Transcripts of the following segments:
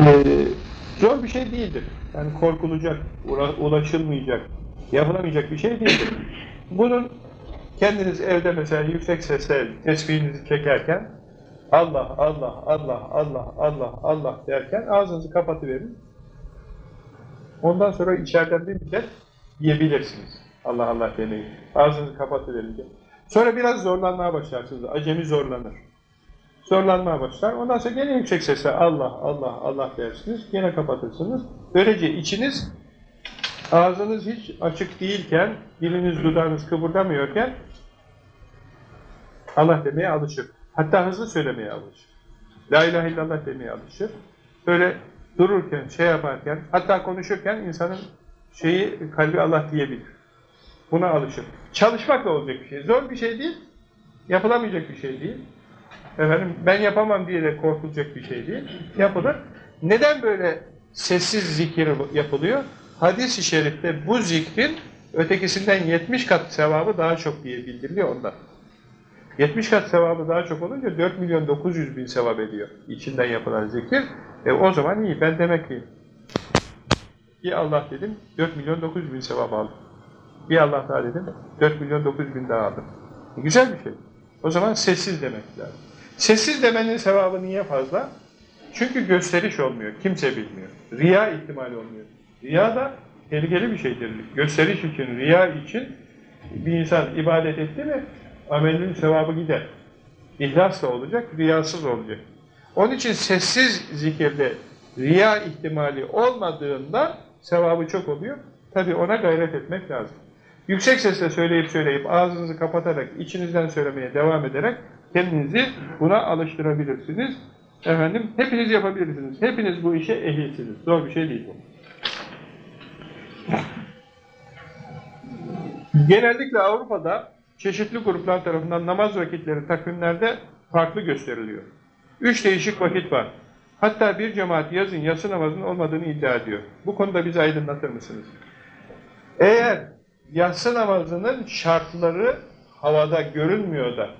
Ee, zor bir şey değildir. Yani korkulacak, ula- ulaşılmayacak, yapılamayacak bir şey değildir. Bunun kendiniz evde mesela yüksek sesle tesbihinizi çekerken Allah, Allah, Allah, Allah, Allah, Allah derken ağzınızı kapatıverin. Ondan sonra içeriden bir müddet yiyebilirsiniz. Allah Allah demeyin. Ağzınızı kapatıverince. Sonra biraz zorlanmaya başlarsınız. Acemi zorlanır. Zorlanmaya başlar. Ondan sonra gene yüksek sesle Allah, Allah, Allah dersiniz. Gene kapatırsınız. Böylece içiniz, ağzınız hiç açık değilken, diliniz, dudağınız kıpırdamıyorken Allah demeye alışır. Hatta hızlı söylemeye alışır. La ilahe illallah demeye alışır. Böyle dururken, şey yaparken, hatta konuşurken insanın şeyi, kalbi Allah diyebilir. Buna alışır. Çalışmakla olacak bir şey. Zor bir şey değil. Yapılamayacak bir şey değil. Efendim, ben yapamam diye de korkulacak bir şey değil. Yapılır. Neden böyle sessiz zikir yapılıyor? Hadis-i şerifte bu zikrin ötekisinden 70 kat sevabı daha çok diye bildiriliyor ondan. 70 kat sevabı daha çok olunca 4 milyon 900 bin sevap ediyor içinden yapılan zikir. E o zaman iyi ben demek ki bir Allah dedim 4 milyon 900 bin sevap aldım. Bir Allah daha dedim 4 milyon 900 bin daha aldım. E güzel bir şey. O zaman sessiz demek lazım. Sessiz demenin sevabı niye fazla? Çünkü gösteriş olmuyor. Kimse bilmiyor. Riya ihtimali olmuyor. Riya da tehlikeli bir şeydir. Gösteriş için, riya için bir insan ibadet etti mi amelinin sevabı gider. İhlas da olacak, riyasız olacak. Onun için sessiz zikirde riya ihtimali olmadığında sevabı çok oluyor. Tabi ona gayret etmek lazım. Yüksek sesle söyleyip söyleyip ağzınızı kapatarak içinizden söylemeye devam ederek kendinizi buna alıştırabilirsiniz. Efendim hepiniz yapabilirsiniz. Hepiniz bu işe ehilsiniz. Zor bir şey değil bu. Genellikle Avrupa'da çeşitli gruplar tarafından namaz vakitleri takvimlerde farklı gösteriliyor. Üç değişik vakit var. Hatta bir cemaat yazın yatsı namazının olmadığını iddia ediyor. Bu konuda bizi aydınlatır mısınız? Eğer yatsı namazının şartları havada görünmüyor da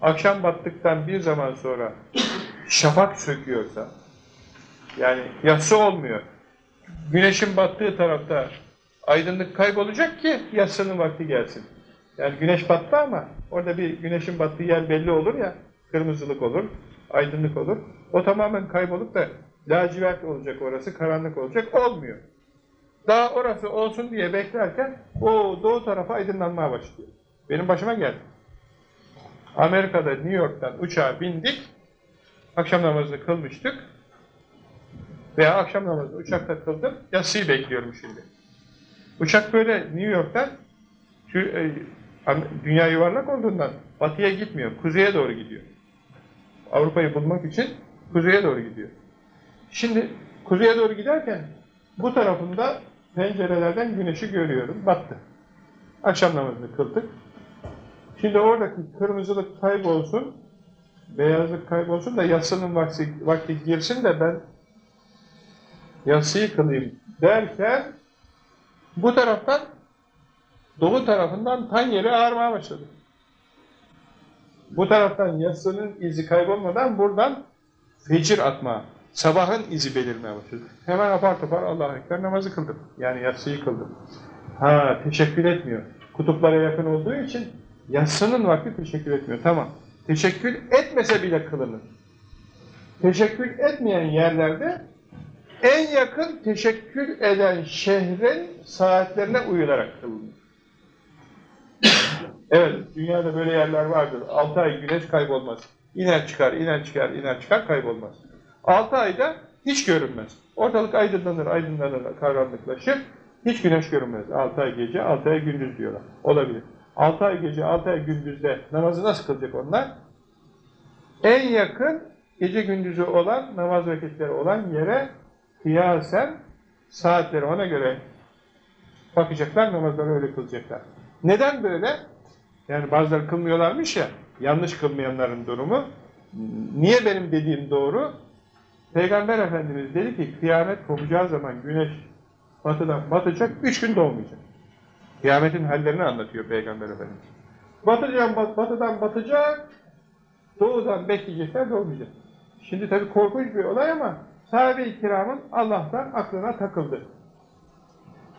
akşam battıktan bir zaman sonra şafak söküyorsa yani yatsı olmuyor. Güneşin battığı tarafta aydınlık kaybolacak ki yatsının vakti gelsin. Yani güneş battı ama orada bir güneşin battığı yer belli olur ya, kırmızılık olur, aydınlık olur. O tamamen kaybolup da lacivert olacak orası, karanlık olacak, olmuyor. Daha orası olsun diye beklerken o doğu tarafa aydınlanmaya başlıyor. Benim başıma geldi. Amerika'da, New York'tan uçağa bindik, akşam namazını kılmıştık veya akşam namazını uçakta kıldım, yatsıyı bekliyorum şimdi. Uçak böyle New York'tan e, dünya yuvarlak olduğundan batıya gitmiyor, kuzeye doğru gidiyor. Avrupa'yı bulmak için kuzeye doğru gidiyor. Şimdi kuzeye doğru giderken bu tarafında pencerelerden güneşi görüyorum, battı. Akşam namazını kıldık. Şimdi oradaki kırmızılık kaybolsun, beyazlık kaybolsun da yatsının vakti, vakti girsin de ben yatsıyı kılayım derken bu taraftan doğu tarafından tan yeri başladı. Bu taraftan yatsının izi kaybolmadan buradan fecir atma, sabahın izi belirmeye başladı. Hemen apar topar Allah'a Ekber namazı kıldım. Yani yatsıyı kıldım. Ha teşekkür etmiyor. Kutuplara yakın olduğu için yatsının vakti teşekkür etmiyor. Tamam. Teşekkür etmese bile kılınır. Teşekkür etmeyen yerlerde en yakın teşekkür eden şehrin saatlerine uyularak kılınır. evet, dünyada böyle yerler vardır. 6 ay güneş kaybolmaz. İner çıkar, iner çıkar, iner çıkar, kaybolmaz. 6 ayda hiç görünmez. Ortalık aydınlanır, aydınlanır, karanlıklaşır. Hiç güneş görünmez. 6 ay gece, 6 ay gündüz diyorlar. Olabilir. 6 ay gece, 6 ay gündüzde namazı nasıl kılacak onlar? En yakın gece gündüzü olan, namaz vakitleri olan yere kıyasen saatleri ona göre bakacaklar, namazları öyle kılacaklar. Neden böyle? Yani bazıları kılmıyorlarmış ya, yanlış kılmayanların durumu. Niye benim dediğim doğru? Peygamber Efendimiz dedi ki, kıyamet kopacağı zaman güneş batıdan batacak, üç gün doğmayacak. Kıyametin hallerini anlatıyor Peygamber Efendimiz. Batacağım, bat, batıdan batacak, doğudan bekleyecekler, doğmayacak. Şimdi tabii korkunç bir olay ama sahabe-i kiramın Allah'tan aklına takıldı.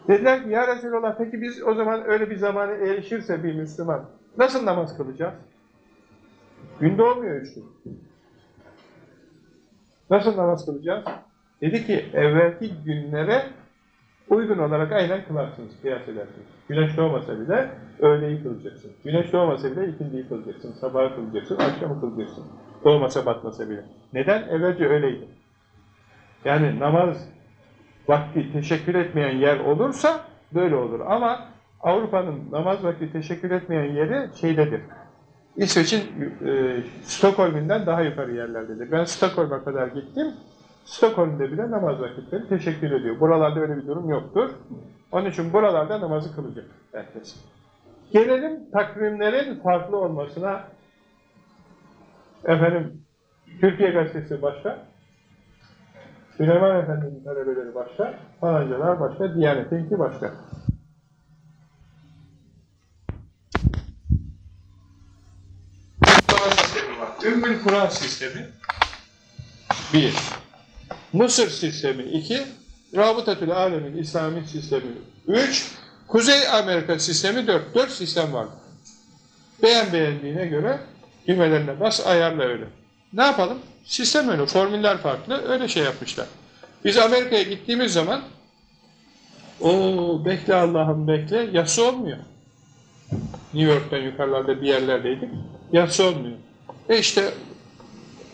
Dediler ki ya Resulallah peki biz o zaman öyle bir zamana erişirse bir Müslüman nasıl namaz kılacağız? Gün doğmuyor işte. Nasıl namaz kılacağız? Dedi ki evvelki günlere uygun olarak aynen kılarsınız, kıyas edersiniz. Güneş doğmasa bile öğleyi kılacaksın. Güneş doğmasa bile ikindiyi kılacaksın, sabahı kılacaksın, akşamı kılacaksın. Doğmasa batmasa bile. Neden? Evvelce öyleydi. Yani namaz vakti teşekkür etmeyen yer olursa böyle olur. Ama Avrupa'nın namaz vakti teşekkür etmeyen yeri şeydedir. İsveç'in e, Stockholm'ünden daha yukarı yerlerdedir. Ben Stockholm'a kadar gittim. Stockholm'de bile namaz vakitleri teşekkür ediyor. Buralarda öyle bir durum yoktur. Onun için buralarda namazı kılacak herkes. Gelelim takvimlerin farklı olmasına. Efendim, Türkiye Gazetesi başka, Süleyman Efendi'nin talebeleri başka, falancalar başka, Diyanet'inki başka. Ümmül Kur'an sistemi bir. Mısır sistemi iki. Rabıtatül Alemin İslami sistemi üç. Kuzey Amerika sistemi dört. Dört sistem var. Beğen beğendiğine göre düğmelerine bas, ayarla öyle. Ne yapalım? Sistem öyle, formüller farklı, öyle şey yapmışlar. Biz Amerika'ya gittiğimiz zaman o bekle Allah'ım bekle, yası olmuyor. New York'tan yukarılarda bir yerlerdeydik, yası olmuyor. E işte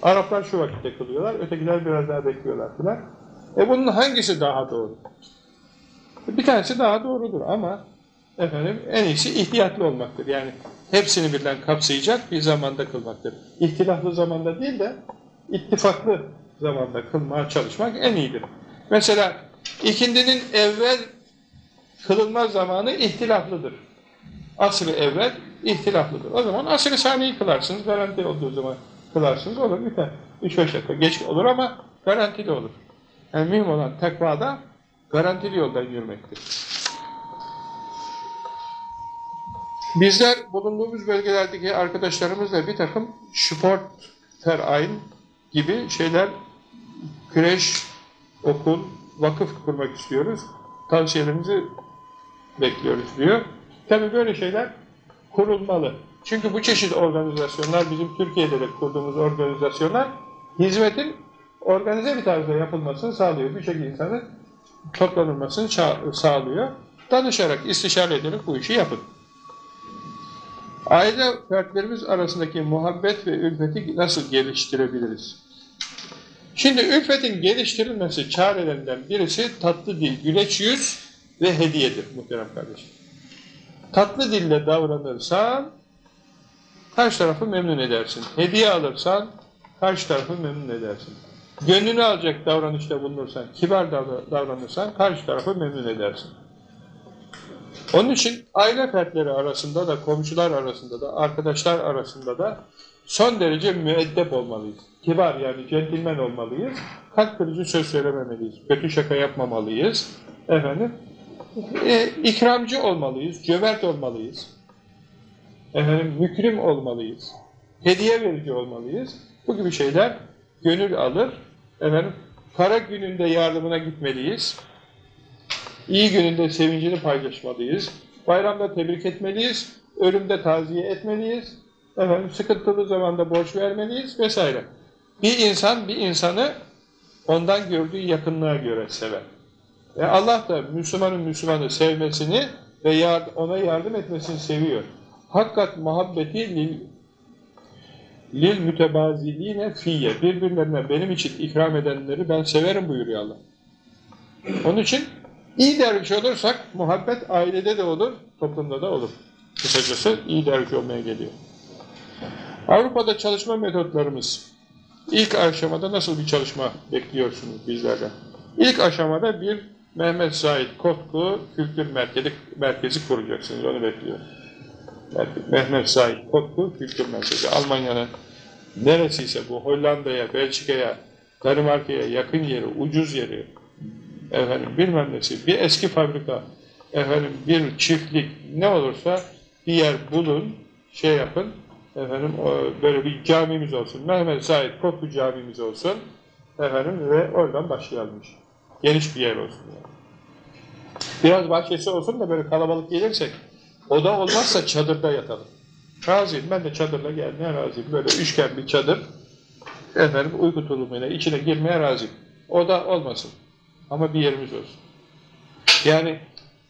Araplar şu vakitte kılıyorlar, ötekiler biraz daha bekliyorlar filan. E bunun hangisi daha doğru? Bir tanesi daha doğrudur ama efendim en iyisi ihtiyatlı olmaktır. Yani hepsini birden kapsayacak bir zamanda kılmaktır. İhtilaflı zamanda değil de ittifaklı zamanda kılmaya çalışmak en iyidir. Mesela ikindinin evvel kılınma zamanı ihtilaflıdır. Asr-ı evvel ihtilaflıdır. O zaman asr-ı saniyeyi kılarsınız, garanti olduğu zaman kılarsınız, olur biter. 3-5 dakika geç olur ama garantili olur. Yani mühim olan takvada garantili yoldan yürümektir. Bizler bulunduğumuz bölgelerdeki arkadaşlarımızla bir takım sport, terayn gibi şeyler, kreş, okul, vakıf kurmak istiyoruz. Tavsiyelerimizi bekliyoruz diyor. Tabii böyle şeyler kurulmalı. Çünkü bu çeşit organizasyonlar, bizim Türkiye'de de kurduğumuz organizasyonlar, hizmetin organize bir tarzda yapılmasını sağlıyor. Birçok insanın toplanılmasını sağlıyor. Danışarak, istişare ederek bu işi yapın. Aile fertlerimiz arasındaki muhabbet ve ülfeti nasıl geliştirebiliriz? Şimdi ülfetin geliştirilmesi çarelerinden birisi tatlı dil, güleç yüz ve hediyedir muhterem kardeşim. Tatlı dille davranırsan karşı tarafı memnun edersin. Hediye alırsan karşı tarafı memnun edersin. Gönlünü alacak davranışta bulunursan, kibar davranırsan karşı tarafı memnun edersin. Onun için aile fertleri arasında da, komşular arasında da, arkadaşlar arasında da son derece müeddep olmalıyız. Kibar yani centilmen olmalıyız. Kalp kırıcı söz söylememeliyiz. Kötü şaka yapmamalıyız. Efendim, e, ikramcı olmalıyız, cömert olmalıyız. Efendim, mükrim olmalıyız. Hediye verici olmalıyız. Bu gibi şeyler gönül alır. Efendim, para gününde yardımına gitmeliyiz. İyi gününde sevincini paylaşmalıyız. Bayramda tebrik etmeliyiz. Ölümde taziye etmeliyiz. Efendim, sıkıntılı zamanda borç vermeliyiz vesaire. Bir insan bir insanı ondan gördüğü yakınlığa göre sever. E Allah da Müslümanın Müslümanı sevmesini ve ona yardım etmesini seviyor. Hakikat muhabbeti lil, lil mütebaziline fiyye. Birbirlerine benim için ikram edenleri ben severim buyuruyor Allah. Onun için iyi derviş olursak muhabbet ailede de olur, toplumda da olur. Kısacası iyi derviş olmaya geliyor. Avrupa'da çalışma metotlarımız ilk aşamada nasıl bir çalışma bekliyorsunuz bizlerden? İlk aşamada bir Mehmet Said Kotku Kültür Merkezi, merkezi kuracaksınız, onu bekliyor. Mehmet Said Kotku Kültür Merkezi. Almanya'nın neresiyse bu Hollanda'ya, Belçika'ya, Danimarka'ya yakın yeri, ucuz yeri, efendim bilmem nesi, bir eski fabrika, efendim bir çiftlik ne olursa bir yer bulun, şey yapın, efendim böyle bir camimiz olsun, Mehmet Said Kotku camimiz olsun, Efendim ve oradan başlayalım. Geniş bir yer olsun yani. Biraz bahçesi olsun da böyle kalabalık gelirsek oda olmazsa çadırda yatalım. Razıyım. Ben de çadırla gelmeye razıyım. Böyle üçgen bir çadır. Efendim uyku tulumuyla içine girmeye razıyım. Oda olmasın. Ama bir yerimiz olsun. Yani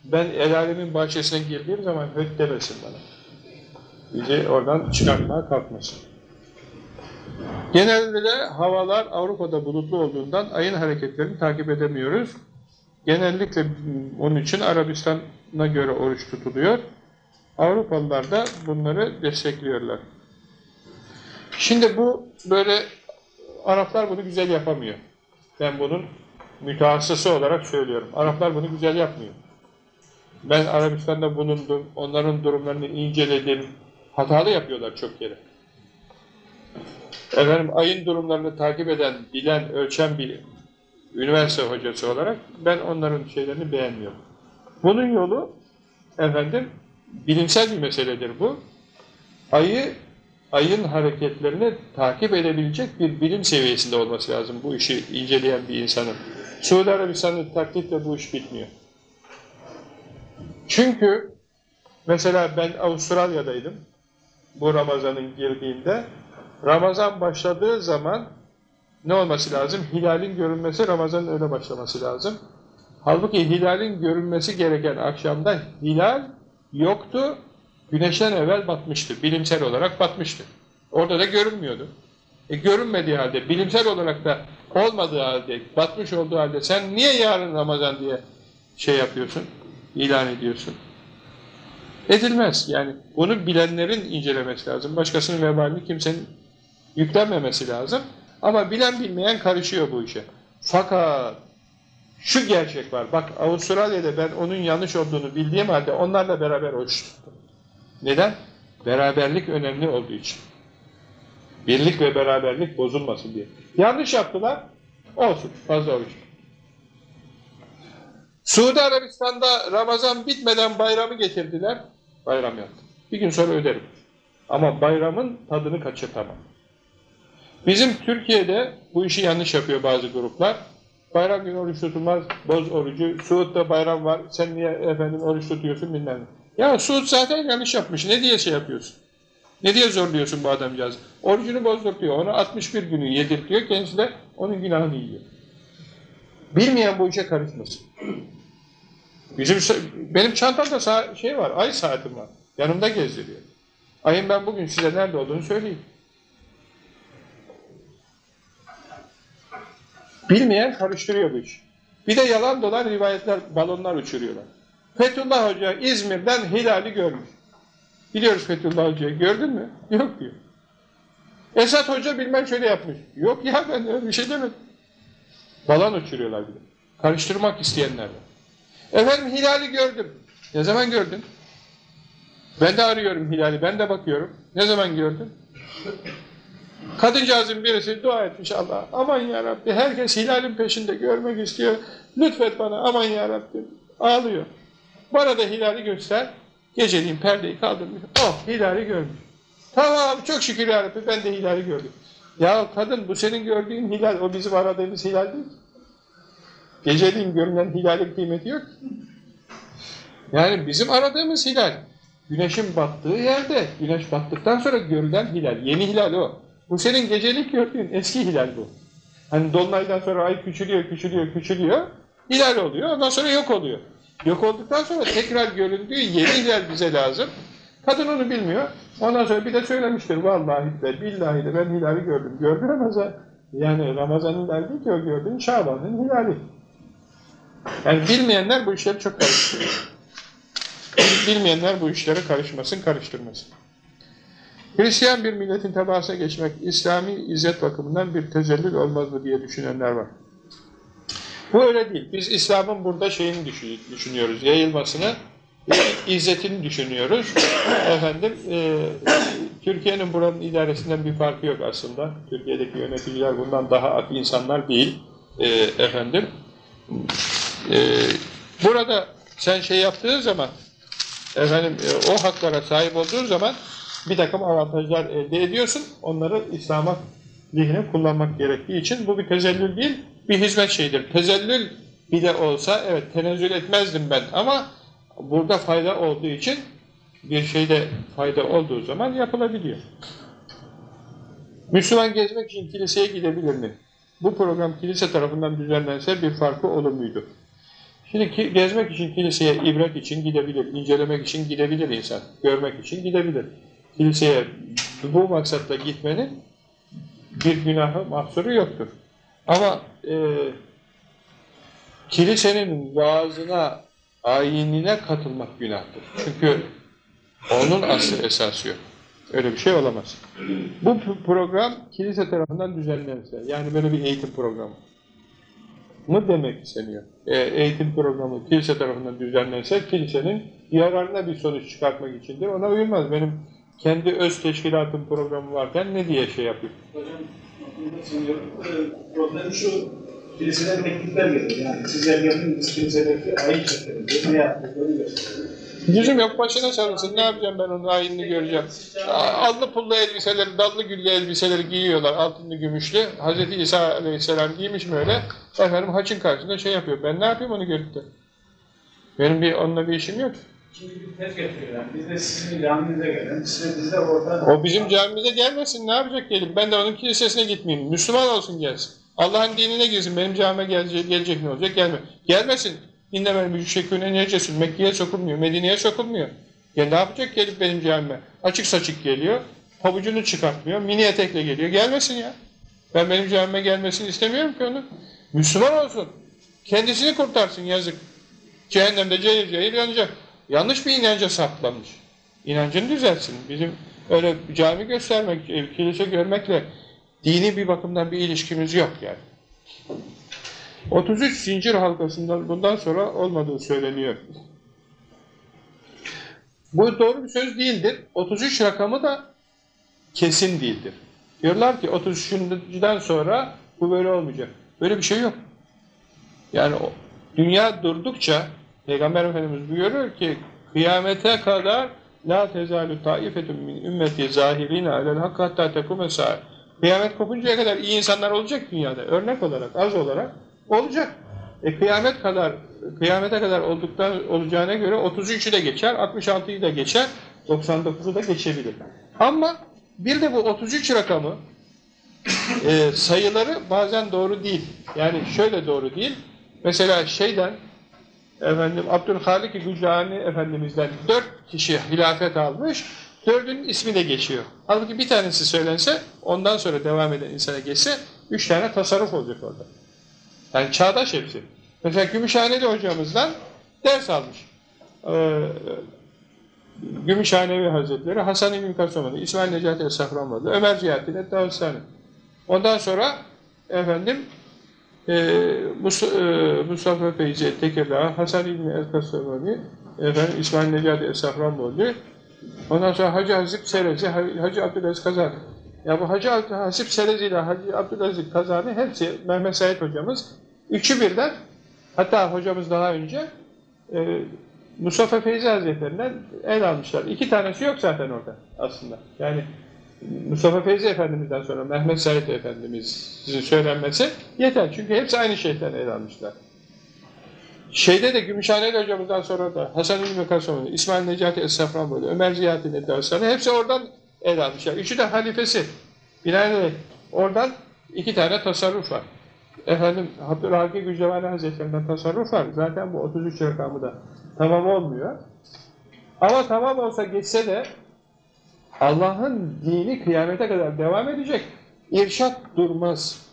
ben el bahçesine girdiğim zaman höt demesin bana. Bizi oradan çıkartmaya kalkmasın. Genelde de havalar Avrupa'da bulutlu olduğundan ayın hareketlerini takip edemiyoruz. Genellikle onun için Arabistan'a göre oruç tutuluyor. Avrupalılar da bunları destekliyorlar. Şimdi bu böyle Araplar bunu güzel yapamıyor. Ben bunun mütehassısı olarak söylüyorum. Araplar bunu güzel yapmıyor. Ben Arabistan'da bulundum, onların durumlarını inceledim. Hatalı yapıyorlar çok kere. Efendim ayın durumlarını takip eden, bilen, ölçen bir üniversite hocası olarak ben onların şeylerini beğenmiyorum. Bunun yolu efendim bilimsel bir meseledir bu. Ayı ayın hareketlerini takip edebilecek bir bilim seviyesinde olması lazım bu işi inceleyen bir insanın. Suudi Arabistan'ın taklitle bu iş bitmiyor. Çünkü mesela ben Avustralya'daydım bu Ramazan'ın girdiğinde Ramazan başladığı zaman ne olması lazım? Hilalin görünmesi Ramazan'ın öyle başlaması lazım. Halbuki hilalin görünmesi gereken akşamda hilal yoktu. Güneşten evvel batmıştı. Bilimsel olarak batmıştı. Orada da görünmüyordu. E görünmediği halde, bilimsel olarak da olmadığı halde, batmış olduğu halde sen niye yarın Ramazan diye şey yapıyorsun, ilan ediyorsun? Edilmez. Yani bunu bilenlerin incelemesi lazım. Başkasının vebalini kimsenin yüklenmemesi lazım. Ama bilen bilmeyen karışıyor bu işe. Fakat şu gerçek var. Bak Avustralya'da ben onun yanlış olduğunu bildiğim halde onlarla beraber oruç. Neden? Beraberlik önemli olduğu için. Birlik ve beraberlik bozulmasın diye. Yanlış yaptılar. Olsun. Fazla oruç. Suudi Arabistan'da Ramazan bitmeden bayramı getirdiler. Bayram yaptım. Bir gün sonra öderim. Ama bayramın tadını kaçırtamam. Bizim Türkiye'de bu işi yanlış yapıyor bazı gruplar. Bayram günü oruç tutulmaz, boz orucu. Suud'da bayram var, sen niye efendim oruç tutuyorsun bilmem. Ya Suud zaten yanlış yapmış, ne diye şey yapıyorsun? Ne diye zorluyorsun bu adamcağızı? Orucunu bozdurtuyor, onu 61 günü yedirtiyor, kendisi de onun günahını yiyor. Bilmeyen bu işe karışmasın. Bizim, benim çantamda saat, şey var, ay saatim var. Yanımda gezdiriyor. Ayın ben bugün size nerede olduğunu söyleyeyim. Bilmeyen karıştırıyor bu iş. Bir de yalan dolan rivayetler, balonlar uçuruyorlar. Fethullah Hoca İzmir'den hilali görmüş. Biliyoruz Fethullah Hoca'yı. Gördün mü? Yok diyor. Esat Hoca bilmem şöyle yapmış. Yok ya ben öyle bir şey demedim. Balon uçuruyorlar bir de. Karıştırmak isteyenler var. Efendim hilali gördüm. Ne zaman gördün? Ben de arıyorum hilali, ben de bakıyorum. Ne zaman gördün? Kadıncağızın birisi dua etmiş Allah. Aman yarabbi herkes hilalin peşinde görmek istiyor. Lütfet bana aman yarabbi. Ağlıyor. Bana da hilali göster. Geceliğin perdeyi kaldırmış. Oh hilali görmüş. Tamam çok şükür yarabbi ben de hilali gördüm. Ya kadın bu senin gördüğün hilal o bizim aradığımız hilal değil. Geceliğin görünen hilalin kıymeti yok. Yani bizim aradığımız hilal. Güneşin battığı yerde, güneş battıktan sonra görülen hilal. Yeni hilal o. Bu senin gecelik gördüğün eski hilal bu. Hani dolunaydan sonra ay küçülüyor, küçülüyor, küçülüyor. Hilal oluyor. Ondan sonra yok oluyor. Yok olduktan sonra tekrar göründüğü yeni hilal bize lazım. Kadın onu bilmiyor. Ondan sonra bir de söylemiştir. Vallahi de billahi de ben hilali gördüm. Gördün Ramazan. Yani Ramazan hilal değil ki o gördüğün Şaban'ın hilali. Yani bilmeyenler bu işleri çok karıştırıyor. Bilmeyenler bu işlere karışmasın, karıştırmasın. Hristiyan bir milletin tebaasına geçmek İslami izzet bakımından bir tezellül olmaz mı diye düşünenler var. Bu öyle değil. Biz İslam'ın burada şeyini düşünüyoruz, yayılmasını, izzetini düşünüyoruz. Efendim, e, Türkiye'nin buranın idaresinden bir farkı yok aslında. Türkiye'deki yöneticiler bundan daha ak insanlar değil. E, efendim, e, burada sen şey yaptığın zaman, efendim, e, o haklara sahip olduğun zaman bir takım avantajlar elde ediyorsun. Onları İslam'a lehine kullanmak gerektiği için bu bir tezellül değil, bir hizmet şeyidir. Tezellül bile olsa evet tenezzül etmezdim ben ama burada fayda olduğu için bir şeyde fayda olduğu zaman yapılabiliyor. Müslüman gezmek için kiliseye gidebilir mi? Bu program kilise tarafından düzenlense bir farkı olur muydu? Şimdi ki, gezmek için kiliseye, ibret için gidebilir, incelemek için gidebilir insan, görmek için gidebilir. Kiliseye bu maksatla gitmenin bir günahı, mahsuru yoktur. Ama e, kilisenin vaazına, ayinine katılmak günahtır. Çünkü onun aslı esası yok. Öyle bir şey olamaz. Bu program kilise tarafından düzenlense, yani böyle bir eğitim programı mı demek isteniyor? E, eğitim programı kilise tarafından düzenlense, kilisenin yararına bir sonuç çıkartmak içindir. Ona uyulmaz. Benim kendi öz teşkilatım programı varken ne diye şey yapayım? Hocam, problem şu, kiliseler teklifler geliyor. Yani sizler yapın, biz kilisedeki ayı çekelim. Ne yaptıklarını gösterelim. Yüzüm yok başına sarılsın. Ne yapacağım ben onun ayinini göreceğim. Allı pullu elbiseleri, dallı güllü elbiseleri giyiyorlar. Altınlı gümüşlü. Hz. İsa Aleyhisselam giymiş mi öyle? Efendim haçın karşısında şey yapıyor. Ben ne yapayım onu görüp de? Benim bir onunla bir işim yok. Biz de sizin caminize gelelim. Size bizde orada... O bizim camimize gelmesin. Ne yapacak gelip? Ben de onun kilisesine gitmeyeyim. Müslüman olsun gelsin. Allah'ın dinine girsin. Benim camime gelecek, gelecek ne olacak? Gelme. Gelmesin. İnnemel müşrikûne necesün. Mekke'ye sokulmuyor. Medine'ye sokulmuyor. Ya ne yapacak gelip benim camime? Açık saçık geliyor. Pabucunu çıkartmıyor. Mini etekle geliyor. Gelmesin ya. Ben benim camime gelmesini istemiyorum ki onu. Müslüman olsun. Kendisini kurtarsın yazık. Cehennemde cehil cehil yanacak. Yanlış bir inanca saplanmış. İnancını düzelsin. Bizim öyle cami göstermek, kilise görmekle dini bir bakımdan bir ilişkimiz yok yani. 33 zincir halkasından bundan sonra olmadığı söyleniyor. Bu doğru bir söz değildir. 33 rakamı da kesin değildir. Diyorlar ki 33'ünden sonra bu böyle olmayacak. Böyle bir şey yok. Yani dünya durdukça Peygamber Efendimiz buyuruyor ki kıyamete kadar la tezalü taifetun min ümmeti zahirine alel hak hatta tekume sa'ir. Kıyamet kopuncaya kadar iyi insanlar olacak dünyada. Örnek olarak, az olarak olacak. E kıyamet kadar kıyamete kadar olduktan olacağına göre 33'ü de geçer, 66'yı da geçer, 99'u da geçebilir. Ama bir de bu 33 rakamı e, sayıları bazen doğru değil. Yani şöyle doğru değil. Mesela şeyden efendim Abdülhalik Gücani Efendimiz'den dört kişi hilafet almış, dördünün ismi de geçiyor. Halbuki bir tanesi söylense, ondan sonra devam eden insana geçse, üç tane tasarruf olacak orada. Yani çağdaş hepsi. Mesela Gümüşhaneli hocamızdan ders almış. Ee, Gümüşhanevi Hazretleri, Hasan İbn Kasım'ın, İsmail Necati Es-Safranbolu, Ömer Ziyaddin Et-Dağıstani. Ondan sonra efendim Mustafa Feyzi Tekirdağ, Hasan İbni El-Kasım'ı, efendim İsmail Necati Es-Safranbolu, ondan sonra Hacı Hazip Serezi, Hacı Abdülaziz Kazan. Ya bu Hacı Hasip Serezi ile Hacı Abdülaziz Kazani hepsi Mehmet Said hocamız. Üçü birden, hatta hocamız daha önce e, Mustafa Feyzi Hazretlerinden el almışlar. İki tanesi yok zaten orada aslında. Yani Mustafa Feyzi Efendimiz'den sonra Mehmet Said Efendimiz'in söylenmesi yeter. Çünkü hepsi aynı şeyden el almışlar. Şeyde de Gümüşhaneli hocamızdan sonra da Hasan İlmi Kasım'ın, İsmail Necati Es-Safranbolu, Ömer Ziyaddin Eddasan'ı hepsi oradan el almışlar. Üçü de halifesi. Binaenaleyh oradan iki tane tasarruf var. Efendim Abdülhaki Gücevani Hazretlerinden tasarruf var. Zaten bu 33 rakamı da tamam olmuyor. Ama tamam olsa geçse de Allah'ın dini kıyamete kadar devam edecek. İrşat durmaz.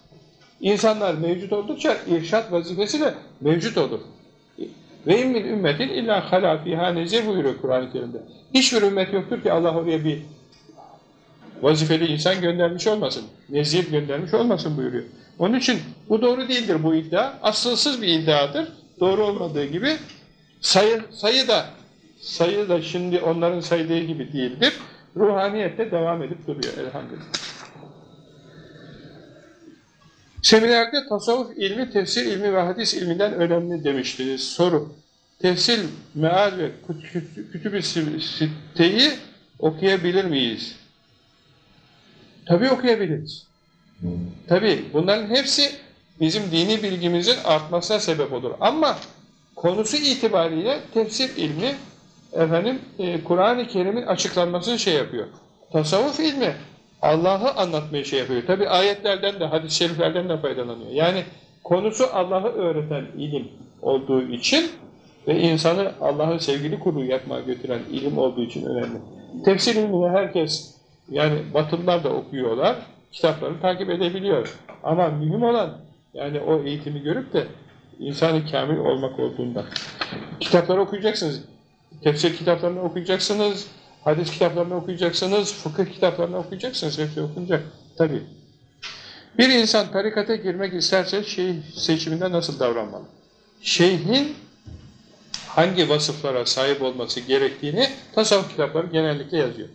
İnsanlar mevcut oldukça irşat vazifesi de mevcut olur. Ve immin ümmetin illa halâ fîhâ nezir buyuruyor Kur'an-ı Kerim'de. Hiçbir ümmet yoktur ki Allah oraya bir vazifeli insan göndermiş olmasın. Nezir göndermiş olmasın buyuruyor. Onun için bu doğru değildir bu iddia. Asılsız bir iddiadır. Doğru olmadığı gibi sayı, sayı da sayı da şimdi onların saydığı gibi değildir. Ruhaniyette devam edip duruyor elhamdülillah. Seminerde tasavvuf ilmi, tefsir ilmi ve hadis ilminden önemli demiştiniz. Soru. Tefsir, meal ve kütüb-i siteyi okuyabilir miyiz? Tabii okuyabiliriz. Tabi bunların hepsi bizim dini bilgimizin artmasına sebep olur. Ama konusu itibariyle tefsir ilmi efendim e, Kur'an-ı Kerim'in açıklanmasını şey yapıyor. Tasavvuf ilmi Allah'ı anlatmayı şey yapıyor. Tabi ayetlerden de hadis-i şeriflerden de faydalanıyor. Yani konusu Allah'ı öğreten ilim olduğu için ve insanı Allah'ın sevgili kulu yapmaya götüren ilim olduğu için önemli. Tefsir ilmini herkes yani batılılar da okuyorlar, kitapları takip edebiliyor. Ama mühim olan yani o eğitimi görüp de insanı kamil olmak olduğunda. Kitapları okuyacaksınız. Tefsir kitaplarını okuyacaksınız, hadis kitaplarını okuyacaksınız, fıkıh kitaplarını okuyacaksınız. Hepsi okunacak. Tabii. Bir insan tarikata girmek isterse şeyh seçiminde nasıl davranmalı? Şeyhin hangi vasıflara sahip olması gerektiğini tasavvuf kitapları genellikle yazıyor.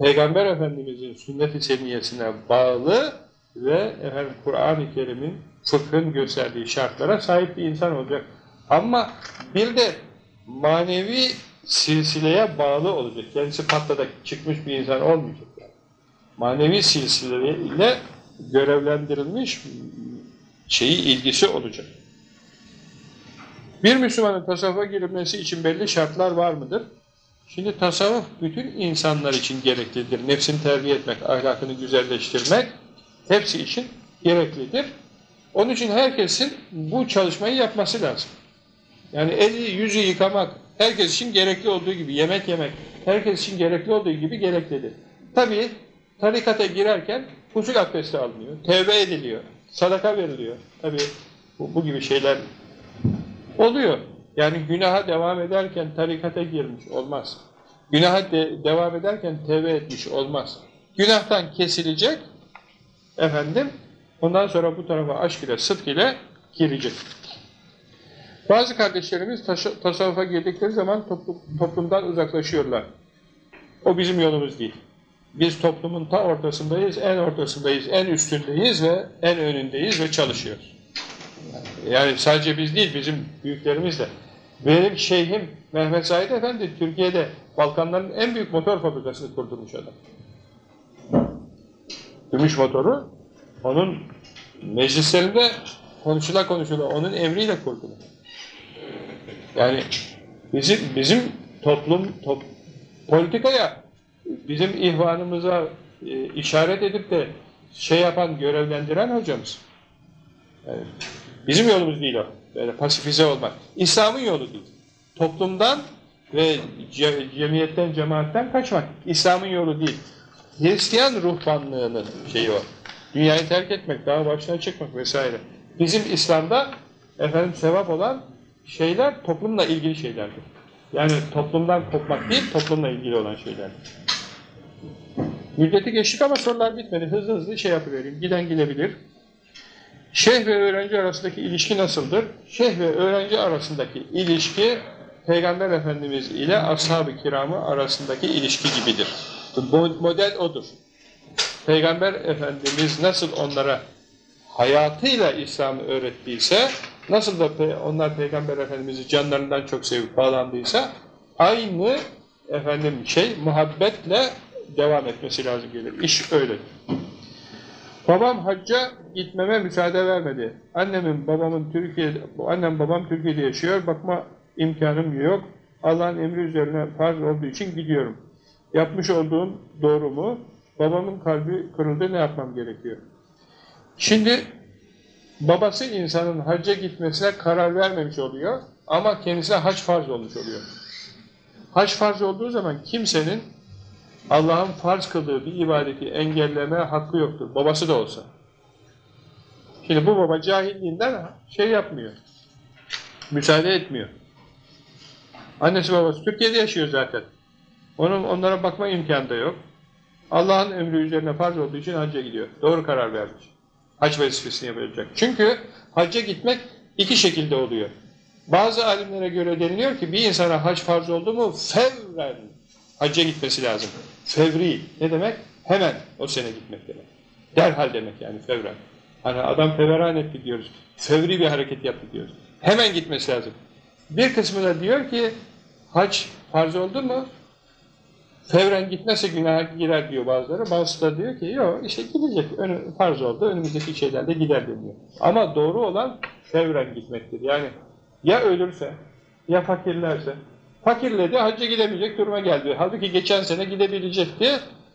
Peygamber Efendimizin sünnet-i seniyesine bağlı ve Kur'an-ı Kerim'in fıkhın gösterdiği şartlara sahip bir insan olacak. Ama bir de manevi silsileye bağlı olacak. Kendisi patladak çıkmış bir insan olmayacak. Yani. Manevi silsileyle görevlendirilmiş şeyi ilgisi olacak. Bir Müslümanın tasavvufa girilmesi için belli şartlar var mıdır? Şimdi tasavvuf bütün insanlar için gereklidir. Nefsini terbiye etmek, ahlakını güzelleştirmek hepsi için gereklidir. Onun için herkesin bu çalışmayı yapması lazım. Yani eli yüzü yıkamak herkes için gerekli olduğu gibi, yemek yemek herkes için gerekli olduğu gibi gereklidir. Tabii tarikata girerken husul abdesti alınıyor, tevbe ediliyor, sadaka veriliyor. Tabii bu, bu gibi şeyler oluyor. Yani günaha devam ederken tarikata girmiş olmaz. Günaha de, devam ederken tevbe etmiş olmaz. Günahtan kesilecek, efendim, ondan sonra bu tarafa aşk ile, sıdk ile girecek. Bazı kardeşlerimiz tasavvufa girdikleri zaman toplum, toplumdan uzaklaşıyorlar. O bizim yolumuz değil. Biz toplumun ta ortasındayız, en ortasındayız, en üstündeyiz ve en önündeyiz ve çalışıyoruz. Yani sadece biz değil, bizim büyüklerimiz de. Benim şeyhim Mehmet Said Efendi Türkiye'de Balkanların en büyük motor fabrikasını kurdurmuş adam. Gümüş motoru onun meclislerinde konuşula konuşula onun emriyle kurdular. Yani bizim bizim toplum top, politikaya bizim ihvanımıza e, işaret edip de şey yapan, görevlendiren hocamız. Yani bizim yolumuz değil o. Böyle pasifize olmak. İslam'ın yolu değil. Toplumdan ve cemiyetten, cemaatten kaçmak. İslam'ın yolu değil. Hristiyan ruhbanlığının şeyi o. Dünyayı terk etmek, daha başına çıkmak vesaire. Bizim İslam'da efendim sevap olan şeyler toplumla ilgili şeylerdir. Yani toplumdan kopmak değil, toplumla ilgili olan şeylerdir. Müddeti geçtik ama sorular bitmedi. Hızlı hızlı şey yapıvereyim. Giden gidebilir. Şeyh ve öğrenci arasındaki ilişki nasıldır? Şeyh ve öğrenci arasındaki ilişki Peygamber Efendimiz ile ashab-ı kiramı arasındaki ilişki gibidir. Model odur. Peygamber Efendimiz nasıl onlara hayatıyla İslam'ı öğrettiyse, nasıl da onlar Peygamber Efendimiz'i canlarından çok sevip bağlandıysa, aynı efendim şey muhabbetle devam etmesi lazım gelir. İş öyle. Babam hacca gitmeme müsaade vermedi. Annemin babamın Türkiye'de, annem babam Türkiye'de yaşıyor. Bakma imkanım yok. Allah'ın emri üzerine farz olduğu için gidiyorum. Yapmış olduğum doğru mu? Babamın kalbi kırıldı. Ne yapmam gerekiyor? Şimdi babası insanın hacca gitmesine karar vermemiş oluyor. Ama kendisine hac farz olmuş oluyor. Hac farz olduğu zaman kimsenin Allah'ın farz kıldığı bir ibadeti engelleme hakkı yoktur. Babası da olsa. Şimdi bu baba cahilliğinden şey yapmıyor. Müsaade etmiyor. Annesi babası Türkiye'de yaşıyor zaten. Onun onlara bakma imkanı da yok. Allah'ın emri üzerine farz olduğu için hacca gidiyor. Doğru karar vermiş. Hac vazifesini yapacak. Çünkü hacca gitmek iki şekilde oluyor. Bazı alimlere göre deniliyor ki bir insana hac farz oldu mu fevren hacca gitmesi lazım. Fevri ne demek? Hemen o sene gitmek demek. Derhal demek yani fevren. Hani adam feveran etti diyoruz. Fevri bir hareket yaptı diyoruz. Hemen gitmesi lazım. Bir kısmı da diyor ki hac farz oldu mu Fevren gitmezse günaha girer diyor bazıları. Bazısı da diyor ki yok işte gidecek. Önü, farz oldu. Önümüzdeki şeyler de gider deniyor. Ama doğru olan fevren gitmektir. Yani ya ölürse ya fakirlerse. Fakirledi hacca gidemeyecek duruma geldi. Halbuki geçen sene gidebilecekti.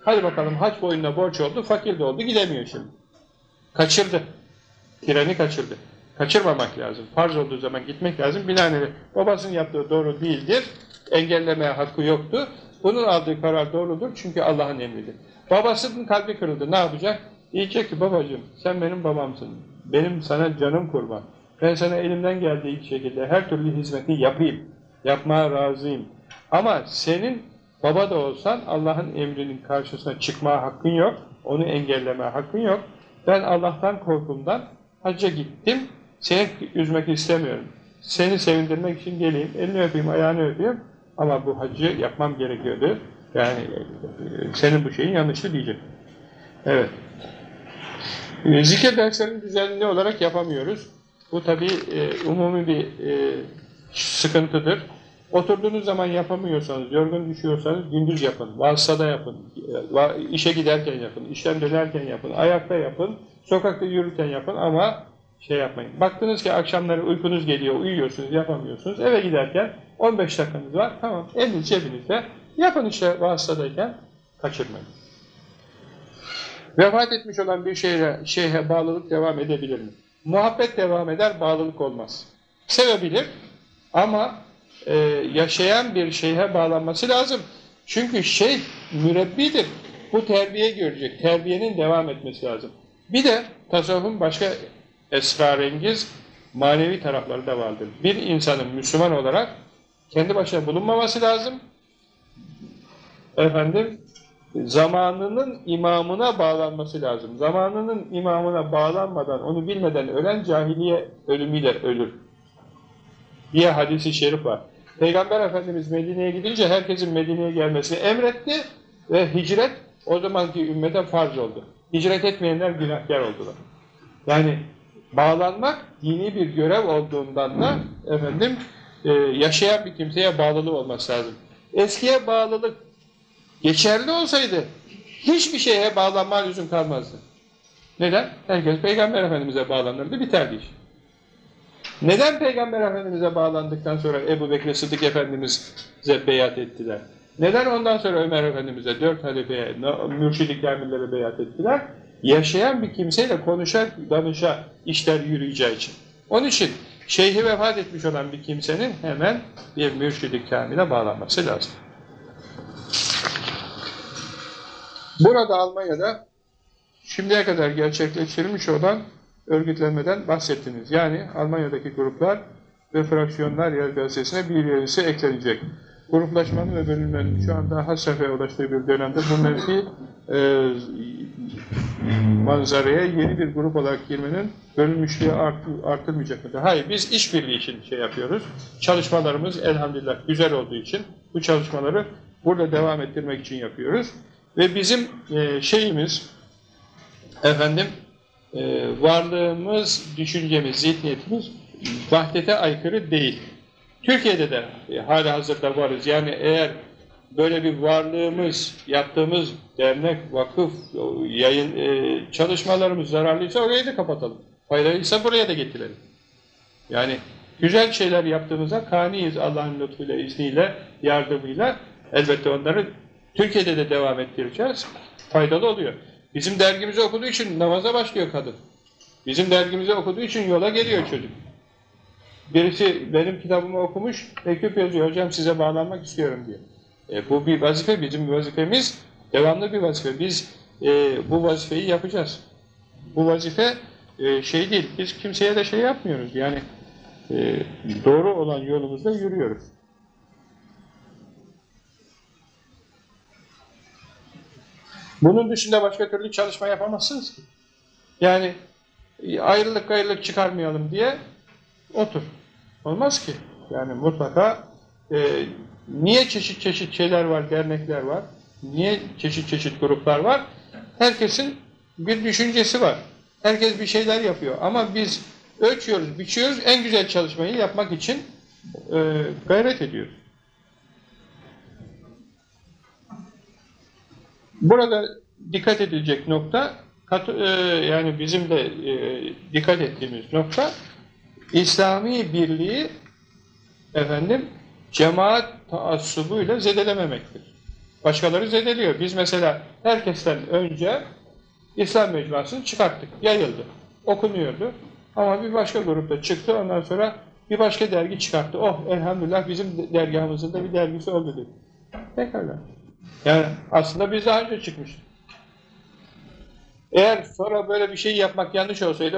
Hadi bakalım hac boyuna borç oldu. Fakir de oldu. Gidemiyor şimdi. Kaçırdı. Treni kaçırdı. Kaçırmamak lazım. Farz olduğu zaman gitmek lazım. Binaenaleyh babasının yaptığı doğru değildir. Engellemeye hakkı yoktu. Bunun aldığı karar doğrudur çünkü Allah'ın emridir. Babasının kalbi kırıldı. Ne yapacak? Diyecek ki babacığım sen benim babamsın. Benim sana canım kurban. Ben sana elimden geldiği şekilde her türlü hizmeti yapayım. Yapmaya razıyım. Ama senin baba da olsan Allah'ın emrinin karşısına çıkmaya hakkın yok. Onu engellemeye hakkın yok. Ben Allah'tan korkumdan hacca gittim. Seni üzmek istemiyorum. Seni sevindirmek için geleyim. Elini öpeyim, ayağını öpeyim. Ama bu hacı yapmam gerekiyordu. Yani e, senin bu şeyin yanlıştı diyecek. Evet. E, Zikir derslerini düzenli olarak yapamıyoruz. Bu tabi e, umumi bir e, sıkıntıdır. Oturduğunuz zaman yapamıyorsanız, yorgun düşüyorsanız gündüz yapın, vasıtada yapın, işe giderken yapın, işten dönerken yapın, ayakta yapın, sokakta yürürken yapın ama şey yapmayın. Baktınız ki akşamları uykunuz geliyor, uyuyorsunuz, yapamıyorsunuz. Eve giderken 15 dakikanız var, tamam, eliniz cebinizde. Yapın işte vasıtadayken, kaçırmayın. Vefat etmiş olan bir şeyhe, şeyhe bağlılık devam edebilir mi? Muhabbet devam eder, bağlılık olmaz. Sevebilir ama e, yaşayan bir şeyhe bağlanması lazım. Çünkü şey mürebbidir. Bu terbiye görecek. Terbiyenin devam etmesi lazım. Bir de tasavvufun başka esrarengiz manevi tarafları da vardır. Bir insanın Müslüman olarak kendi başına bulunmaması lazım. Efendim, zamanının imamına bağlanması lazım. Zamanının imamına bağlanmadan, onu bilmeden ölen cahiliye ölümüyle ölür diye hadisi şerif var. Peygamber Efendimiz Medine'ye gidince herkesin Medine'ye gelmesini emretti ve hicret o zamanki ümmete farz oldu. Hicret etmeyenler günahkar oldular. Yani bağlanmak dini bir görev olduğundan da efendim e, yaşayan bir kimseye bağlılığı olması lazım. Eskiye bağlılık geçerli olsaydı hiçbir şeye bağlanma lüzum kalmazdı. Neden? Herkes Peygamber Efendimiz'e bağlanırdı, biterdi iş. Neden Peygamber Efendimiz'e bağlandıktan sonra Ebu Bekir Sıddık Efendimiz'e beyat ettiler? Neden ondan sonra Ömer Efendimiz'e, dört halifeye, mürşid-i beyat ettiler? Yaşayan bir kimseyle konuşa, danışa işler yürüyeceği için. Onun için şeyhi vefat etmiş olan bir kimsenin hemen bir mürşid-i kamile bağlanması lazım. Burada Almanya'da şimdiye kadar gerçekleştirilmiş olan örgütlenmeden bahsettiniz. Yani Almanya'daki gruplar ve fraksiyonlar yer gazetesine bir yerisi eklenecek. Gruplaşmanın ve bölünmenin şu anda has safhaya ulaştığı bir dönemde bu mevki e, manzaraya yeni bir grup olarak girmenin bölünmüşlüğü artır, artırmayacak mıdır? Hayır, biz işbirliği için şey yapıyoruz. Çalışmalarımız elhamdülillah güzel olduğu için bu çalışmaları burada devam ettirmek için yapıyoruz. Ve bizim e, şeyimiz, efendim, e, varlığımız, düşüncemiz, zihniyetimiz vahdete aykırı değil. Türkiye'de de e, hala hazırda varız. Yani eğer böyle bir varlığımız, yaptığımız dernek, vakıf, yayın e, çalışmalarımız zararlıysa orayı da kapatalım. Faydalıysa buraya da getirelim. Yani güzel şeyler yaptığımızda kaniyiz Allah'ın lütfuyla, izniyle, yardımıyla. Elbette onları Türkiye'de de devam ettireceğiz. Faydalı oluyor. Bizim dergimizi okuduğu için namaza başlıyor kadın. Bizim dergimizi okuduğu için yola geliyor çocuk. Birisi benim kitabımı okumuş, mektup yazıyor, hocam size bağlanmak istiyorum diyor. E, bu bir vazife, bizim vazifemiz, devamlı bir vazife. Biz e, bu vazifeyi yapacağız. Bu vazife e, şey değil, biz kimseye de şey yapmıyoruz. Yani e, doğru olan yolumuzda yürüyoruz. Bunun dışında başka türlü çalışma yapamazsınız ki. Yani ayrılık gayrılık çıkarmayalım diye otur. Olmaz ki. Yani mutlaka e, niye çeşit çeşit şeyler var, dernekler var? Niye çeşit çeşit gruplar var? Herkesin bir düşüncesi var. Herkes bir şeyler yapıyor. Ama biz ölçüyoruz, biçiyoruz. En güzel çalışmayı yapmak için e, gayret ediyoruz. Burada dikkat edilecek nokta, kat- e, yani bizim de e, dikkat ettiğimiz nokta, İslami birliği efendim cemaat taassubuyla zedelememektir. Başkaları zedeliyor. Biz mesela herkesten önce İslam mecmuasını çıkarttık, yayıldı, okunuyordu. Ama bir başka grupta çıktı, ondan sonra bir başka dergi çıkarttı. Oh elhamdülillah bizim dergahımızın da bir dergisi oldu dedi. Pekala. Yani aslında biz daha önce çıkmıştık. Eğer sonra böyle bir şey yapmak yanlış olsaydı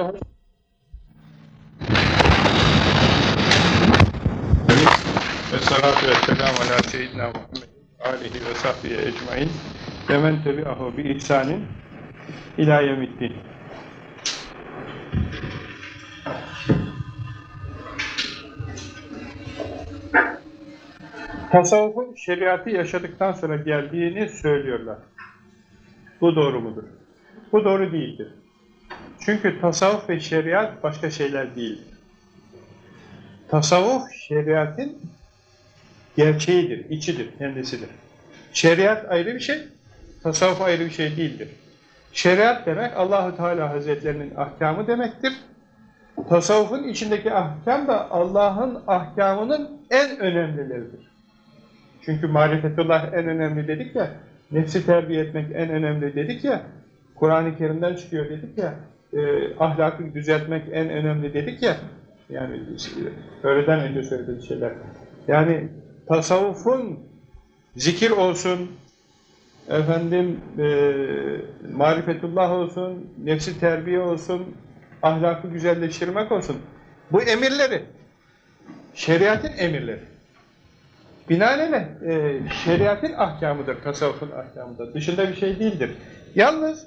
hoş- ve salatu ve selamu ala seyyidina Muhammed alihi ve sahbihi ecmain ve men tebi'ahu bi ihsanin ila yevmiddin. Tasavvufun şeriatı yaşadıktan sonra geldiğini söylüyorlar. Bu doğru mudur? Bu doğru değildir. Çünkü tasavvuf ve şeriat başka şeyler değildir. Tasavvuf şeriatın gerçeğidir, içidir, kendisidir. Şeriat ayrı bir şey, tasavvuf ayrı bir şey değildir. Şeriat demek Allahu Teala Hazretlerinin ahkamı demektir. Tasavvufun içindeki ahkam da Allah'ın ahkamının en önemlileridir. Çünkü marifetullah en önemli dedik ya, nefsi terbiye etmek en önemli dedik ya, Kur'an-ı Kerim'den çıkıyor dedik ya, e, ahlakı düzeltmek en önemli dedik ya, yani öğleden önce söylediğim şeyler. Yani tasavvufun zikir olsun, efendim e, marifetullah olsun, nefsi terbiye olsun, ahlakı güzelleştirmek olsun. Bu emirleri, şeriatın emirleri. Binaenaleyh e, şeriatın ahkamıdır, tasavvufun ahkamıdır. Dışında bir şey değildir. Yalnız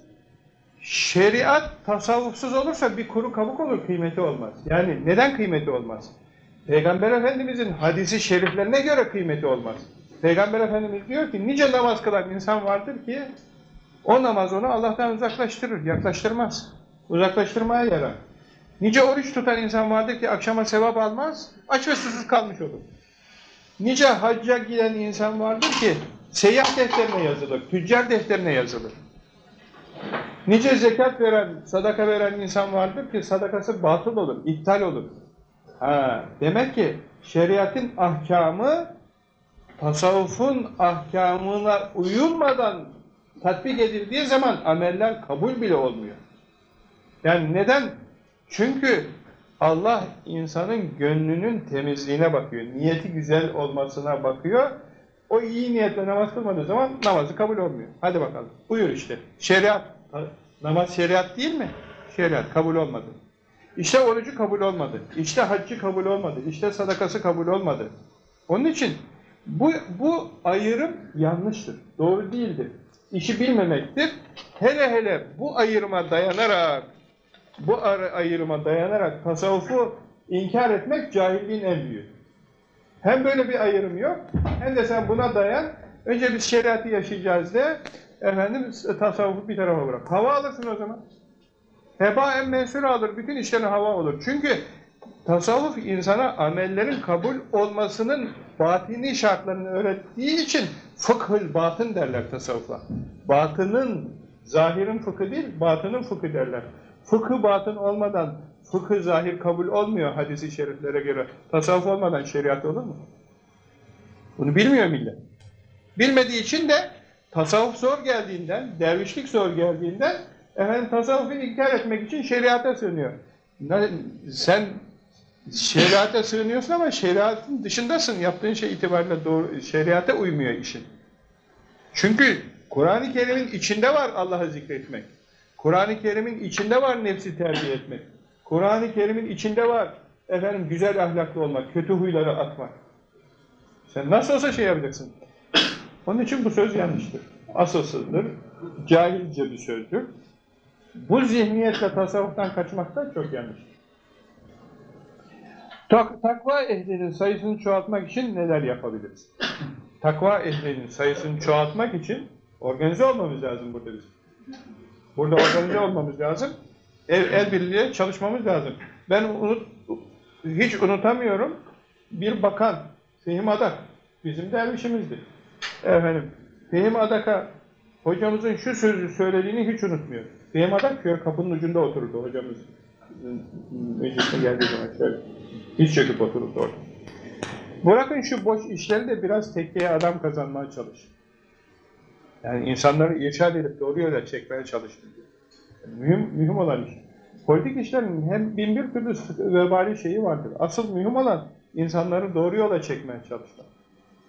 şeriat tasavvufsuz olursa bir kuru kabuk olur, kıymeti olmaz. Yani neden kıymeti olmaz? Peygamber Efendimizin hadisi şeriflerine göre kıymeti olmaz. Peygamber Efendimiz diyor ki, nice namaz kılan insan vardır ki, o namaz onu Allah'tan uzaklaştırır, yaklaştırmaz. Uzaklaştırmaya yarar. Nice oruç tutan insan vardır ki, akşama sevap almaz, aç ve susuz kalmış olur. Nice hacca giden insan vardır ki, seyyah defterine yazılır, tüccar defterine yazılır. Nice zekat veren, sadaka veren insan vardır ki, sadakası batıl olur, iptal olur. Ha, demek ki şeriatın ahkamı tasavvufun ahkamına uyulmadan tatbik edildiği zaman ameller kabul bile olmuyor. Yani neden? Çünkü Allah insanın gönlünün temizliğine bakıyor. Niyeti güzel olmasına bakıyor. O iyi niyetle namaz kılmadığı zaman namazı kabul olmuyor. Hadi bakalım. Buyur işte. Şeriat. Namaz şeriat değil mi? Şeriat kabul olmadı. İşte orucu kabul olmadı. İşte haccı kabul olmadı. İşte sadakası kabul olmadı. Onun için bu, bu ayrım yanlıştır. Doğru değildir. İşi bilmemektir. Hele hele bu ayrıma dayanarak bu ayrıma dayanarak tasavvufu inkar etmek cahilliğin en büyüğü. Hem böyle bir ayrım yok, hem de sen buna dayan, önce biz şeriatı yaşayacağız de, efendim tasavvufu bir tarafa bırak. Hava alırsın o zaman. Heba en mensur alır, bütün işlerin hava olur. Çünkü tasavvuf insana amellerin kabul olmasının batini şartlarını öğrettiği için fıkhül batın derler tasavvufa. Batının, zahirin fıkhı değil, batının fıkhı derler. Fıkhı batın olmadan fıkhı zahir kabul olmuyor hadisi şeriflere göre. Tasavvuf olmadan şeriat olur mu? Bunu bilmiyor millet. Bilmediği için de tasavvuf zor geldiğinden, dervişlik zor geldiğinden efendim tasavvufu inkar etmek için şeriata sığınıyor. Sen şeriata sığınıyorsun ama şeriatın dışındasın. Yaptığın şey itibariyle doğru, şeriata uymuyor işin. Çünkü Kur'an-ı Kerim'in içinde var Allah'ı zikretmek. Kur'an-ı Kerim'in içinde var nefsi terbiye etmek. Kur'an-ı Kerim'in içinde var efendim güzel ahlaklı olmak, kötü huyları atmak. Sen nasıl olsa şey yapacaksın. Onun için bu söz yanlıştır. Asılsızdır. Cahilce bir sözdür. Bu zihniyetle tasavvuftan kaçmak da çok yanlıştır. Tak takva ehlinin sayısını çoğaltmak için neler yapabiliriz? Takva ehlinin sayısını çoğaltmak için organize olmamız lazım burada biz. Burada organize olmamız lazım. El, el birliğiyle çalışmamız lazım. Ben unut, hiç unutamıyorum. Bir bakan, Fehim Adak, bizim dervişimizdi. Efendim, Fehim Adak'a hocamızın şu sözü söylediğini hiç unutmuyor. Benim adam kapının ucunda otururdu hocamız. Meclise geldiği zaman şöyle. Hiç çöküp otururdu orada. Bırakın şu boş işleri de biraz tekkeye adam kazanmaya çalış. Yani insanları irşad edip doğru yola çekmeye çalışın. Mühim, mühim olan iş. Politik işlerin hem bin bir türlü vebali şeyi vardır. Asıl mühim olan insanları doğru yola çekmeye çalışmak.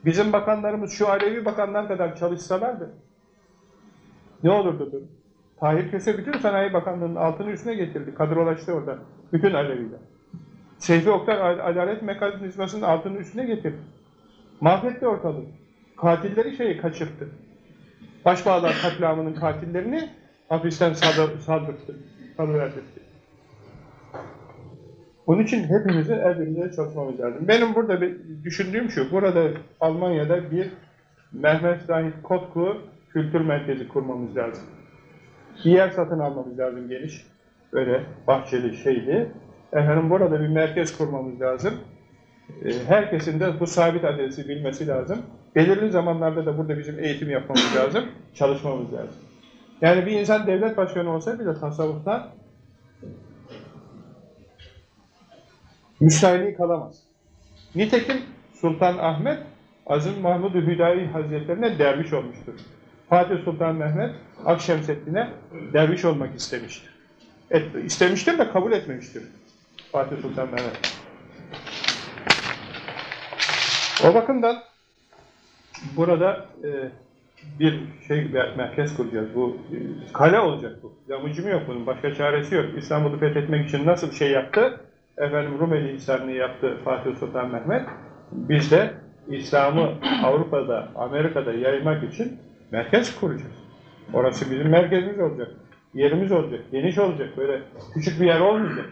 Bizim bakanlarımız şu Alevi bakanlar kadar çalışsalardı ne olurdu durum? Tahir Köse bütün Sanayi Bakanlığı'nın altını üstüne getirdi. Kadrolaştı orada. Bütün Aleviler. Seyfi Oktar ad- adalet mekanizmasının altını üstüne getirdi. Mahvetti ortalığı. Katilleri şeyi kaçırttı. Başbağlar katliamının katillerini hapisten sadır, saldırttı. Salıverdirtti. Bunun için hepimizin el birliğiyle çalışmamız lazım. Benim burada bir düşündüğüm şu, burada Almanya'da bir Mehmet Zahit Kotku Kültür Merkezi kurmamız lazım. Bir yer satın almamız lazım geniş. Böyle bahçeli şeyli. Efendim burada bir merkez kurmamız lazım. Ee, Herkesin de bu sabit adresi bilmesi lazım. Belirli zamanlarda da burada bizim eğitim yapmamız lazım, çalışmamız lazım. Yani bir insan devlet başkanı olsa bile tasavvufta müstahili kalamaz. Nitekim Sultan Ahmet Azim Mahmud-u Hüdayi Hazretlerine derviş olmuştur. Fatih Sultan Mehmet Akşemseddin'e derviş olmak istemiştir. Et, istemiştir de kabul etmemiştir Fatih Sultan Mehmet. O bakımdan burada e, bir şey mer- merkez kuracağız. Bu e, kale olacak bu. Yamucum yok bunun. Başka çaresi yok. İstanbul'u fethetmek için nasıl şey yaptı? Efendim Rumeli Hisarı'nı yaptı Fatih Sultan Mehmet. Biz de İslam'ı Avrupa'da, Amerika'da yaymak için merkez kuracağız. Orası bizim merkezimiz olacak. Yerimiz olacak. Geniş olacak. Böyle küçük bir yer olmayacak.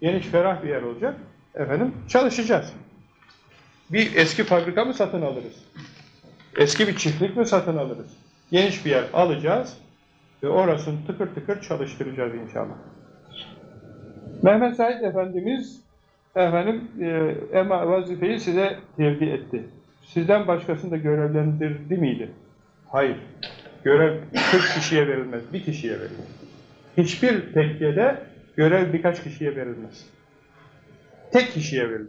Geniş, ferah bir yer olacak. Efendim çalışacağız. Bir eski fabrika mı satın alırız? Eski bir çiftlik mi satın alırız? Geniş bir yer alacağız ve orasını tıkır tıkır çalıştıracağız inşallah. Mehmet Said Efendimiz efendim e, vazifeyi size tevdi etti. Sizden başkasını da görevlendirdi miydi? Hayır. Görev 40 kişiye verilmez, bir kişiye verilir. Hiçbir tekkede görev birkaç kişiye verilmez. Tek kişiye verilir.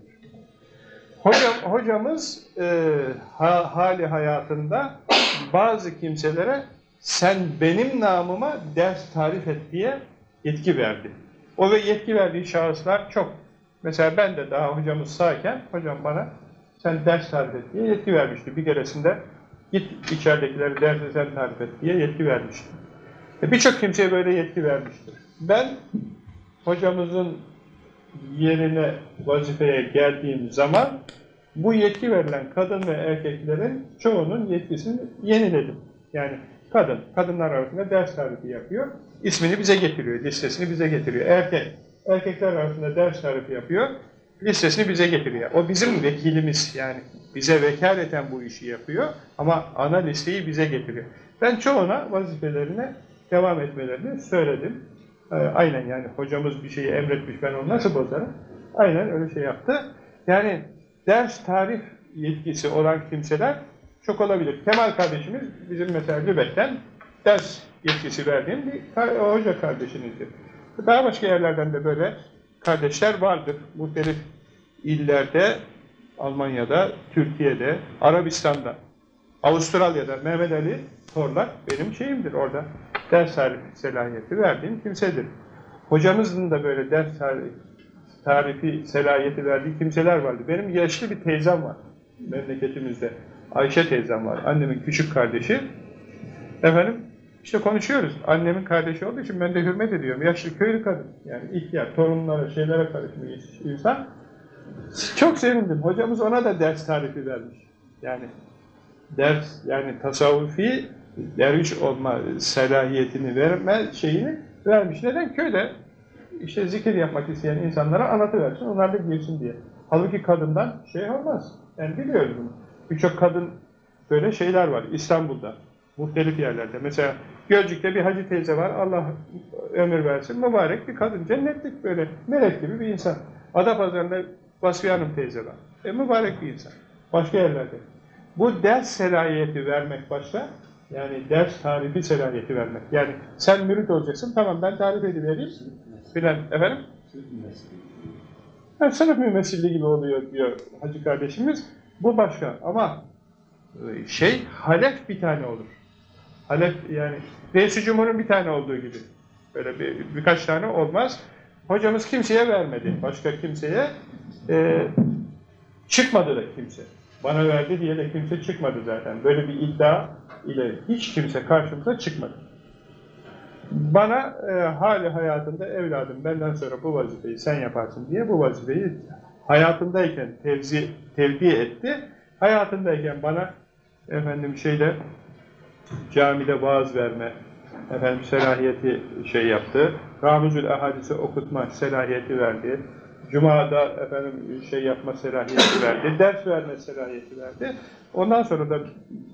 Hocam, hocamız e, ha- hali hayatında bazı kimselere sen benim namıma ders tarif et diye yetki verdi. O ve yetki verdiği şahıslar çok. Mesela ben de daha hocamız sağken hocam bana sen ders tarif et diye yetki vermişti. Bir keresinde git içeridekileri derse sen tarif et diye yetki vermişti. E, Birçok kimseye böyle yetki vermiştir. Ben hocamızın yerine vazifeye geldiğim zaman bu yetki verilen kadın ve erkeklerin çoğunun yetkisini yeniledim. Yani kadın, kadınlar arasında ders tarifi yapıyor. ismini bize getiriyor, listesini bize getiriyor. Erkek, erkekler arasında ders tarifi yapıyor. Listesini bize getiriyor. O bizim vekilimiz yani. Bize vekaleten bu işi yapıyor. Ama ana listeyi bize getiriyor. Ben çoğuna vazifelerine devam etmelerini söyledim. Ee, aynen yani hocamız bir şeyi emretmiş ben onu nasıl bozarım? Aynen öyle şey yaptı. Yani ders tarif yetkisi olan kimseler çok olabilir. Kemal kardeşimiz bizim mesela Lübeck'ten ders yetkisi verdiğim bir hoca kardeşimizdir. Daha başka yerlerden de böyle kardeşler vardır. Muhtelif illerde, Almanya'da, Türkiye'de, Arabistan'da, Avustralya'da Mehmet Ali Torlak benim şeyimdir orada. Ders tarifi selahiyeti verdiğim kimsedir. Hocamızın da böyle ders tarifi, tarifi selahiyeti verdiği kimseler vardı. Benim yaşlı bir teyzem var memleketimizde. Ayşe teyzem var. Annemin küçük kardeşi. Efendim işte konuşuyoruz. Annemin kardeşi olduğu için ben de hürmet ediyorum. Yaşlı köylü kadın. Yani ihtiyar, torunlara, şeylere karışmış insan. Çok sevindim. Hocamız ona da ders tarifi vermiş. Yani ders yani tasavvufi derviş olma selahiyetini verme şeyini vermiş. Neden? Köyde işte zikir yapmak isteyen insanlara anlatıversin, onlar da girsin diye. Halbuki kadından şey olmaz. Yani biliyoruz bunu. Birçok kadın böyle şeyler var İstanbul'da, muhtelif yerlerde. Mesela Gölcük'te bir hacı teyze var, Allah ömür versin, mübarek bir kadın, cennetlik böyle, melek gibi bir insan. Adapazarı'nda Vasfiye Hanım teyze var. E, mübarek bir insan. Başka yerlerde. Bu ders selahiyeti vermek başta, Yani ders tarifi selahiyeti vermek. Yani sen mürit olacaksın, tamam ben tarif edivereyim. Filan, efendim? Yani sınıf mümessilliği gibi oluyor diyor hacı kardeşimiz. Bu başka ama e, şey, halef bir tane olur. Halef yani reis Cumhur'un bir tane olduğu gibi. Böyle bir, birkaç tane olmaz. Hocamız kimseye vermedi. Başka kimseye e, çıkmadı da kimse. Bana verdi diye de kimse çıkmadı zaten. Böyle bir iddia ile hiç kimse karşımıza çıkmadı. Bana e, hali hayatında evladım benden sonra bu vazifeyi sen yaparsın diye bu vazifeyi hayatındayken tevzi, tevdi etti. Hayatındayken bana efendim şeyde camide vaaz verme, efendim selahiyeti şey yaptı. Ramuzül Ahadis'i okutma selahiyeti verdi. Cuma'da efendim şey yapma selahiyeti verdi. Ders verme selahiyeti verdi. Ondan sonra da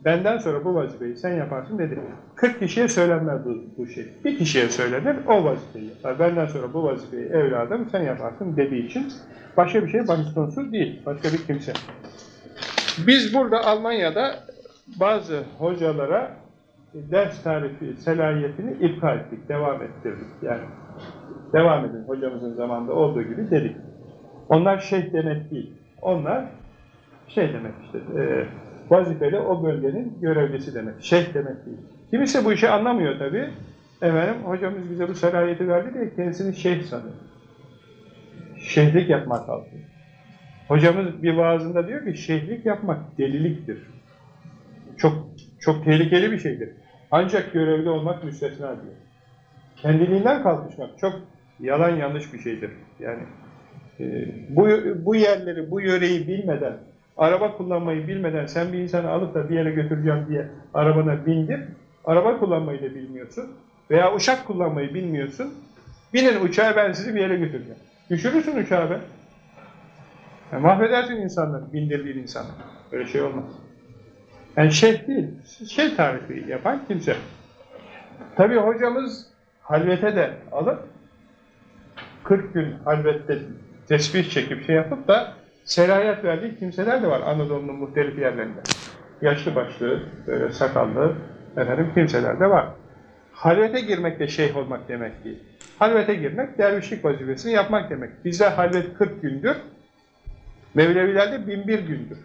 benden sonra bu vazifeyi sen yaparsın dedi. 40 kişiye söylenmez bu, bu şey. Bir kişiye söylenir, o vazifeyi yapar. Benden sonra bu vazifeyi evladım sen yaparsın dediği için başka bir şey bahis değil. Başka bir kimse. Biz burada Almanya'da bazı hocalara ders tarifi selahiyetini iptal ettik, devam ettirdik. Yani devam edin hocamızın zamanında olduğu gibi dedik. Onlar şeyh demek değil. Onlar şey demek işte, e, vazifeli o bölgenin görevlisi demek. Şeyh demek değil. Kimisi bu işi anlamıyor tabii. Efendim, hocamız bize bu selahiyeti verdi diye kendisini şeyh sanıyor. Şeyhlik yapmak kalkıyor. Hocamız bir vaazında diyor ki şeyhlik yapmak deliliktir. Çok çok tehlikeli bir şeydir. Ancak görevli olmak müstesna diyor. Kendiliğinden kalkışmak çok yalan yanlış bir şeydir. Yani e, bu, bu yerleri, bu yöreyi bilmeden, araba kullanmayı bilmeden sen bir insanı alıp da bir yere götüreceğim diye arabana bindir. Araba kullanmayı da bilmiyorsun. Veya uçak kullanmayı bilmiyorsun. Binin uçağa ben sizi bir yere götüreceğim. Düşürürsün uçağı be. Yani mahvedersin insanları, bindirdiğin insanları. Böyle şey olmaz. Yani şeyh değil, şey tarifi yapan kimse. Tabii hocamız halvete de alıp 40 gün halvette tesbih çekip şey yapıp da serayet verdiği kimseler de var Anadolu'nun muhtelif yerlerinde. Yaşlı başlı, böyle sakallı efendim kimseler de var. Halvete girmek de şeyh olmak demek değil. Halvete girmek dervişlik vazifesini yapmak demek. Bize halvet 40 gündür, Mevlevilerde binbir gündür.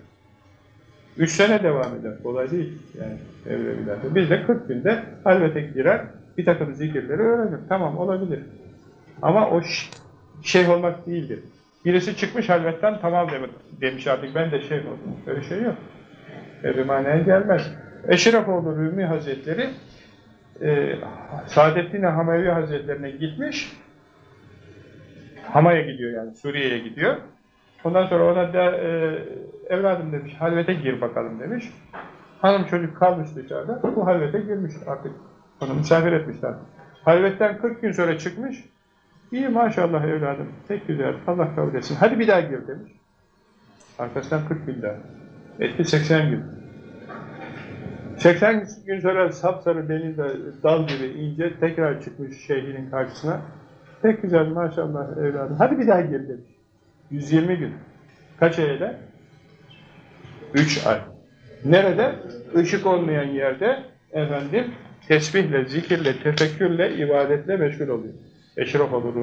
Üç sene devam eder. Kolay değil yani Mevlevilerde. Biz de 40 günde halvete girer, bir takım zikirleri öğrenir. Tamam olabilir. Ama o şeyh olmak değildir. Birisi çıkmış halvetten tamam demiş artık ben de şeyh oldum. Öyle şey yok. Öyle manaya gelmez. Eşrefoğlu Rumi Hazretleri e, Saadettin Hamevi Hazretlerine gitmiş. Hama'ya gidiyor yani Suriye'ye gidiyor. Ondan sonra ona da e, evladım demiş, halvete gir bakalım demiş. Hanım çocuk kalmış dışarıda, bu halvete girmiş artık. Onu misafir etmişler. Halvetten 40 gün sonra çıkmış. İyi maşallah evladım, pek güzel, Allah kabul etsin. Hadi bir daha gir demiş. Arkasından 40 gün daha. Etti 80 gün. 80 gün sonra sapsarı denizde dal gibi ince tekrar çıkmış şeyhinin karşısına. Pek güzel maşallah evladım. Hadi bir daha gir demiş. 120 gün. Kaç ay eder? 3 ay. Nerede? Işık olmayan yerde efendim tesbihle, zikirle, tefekkürle, ibadetle meşgul oluyor. Eşraf olur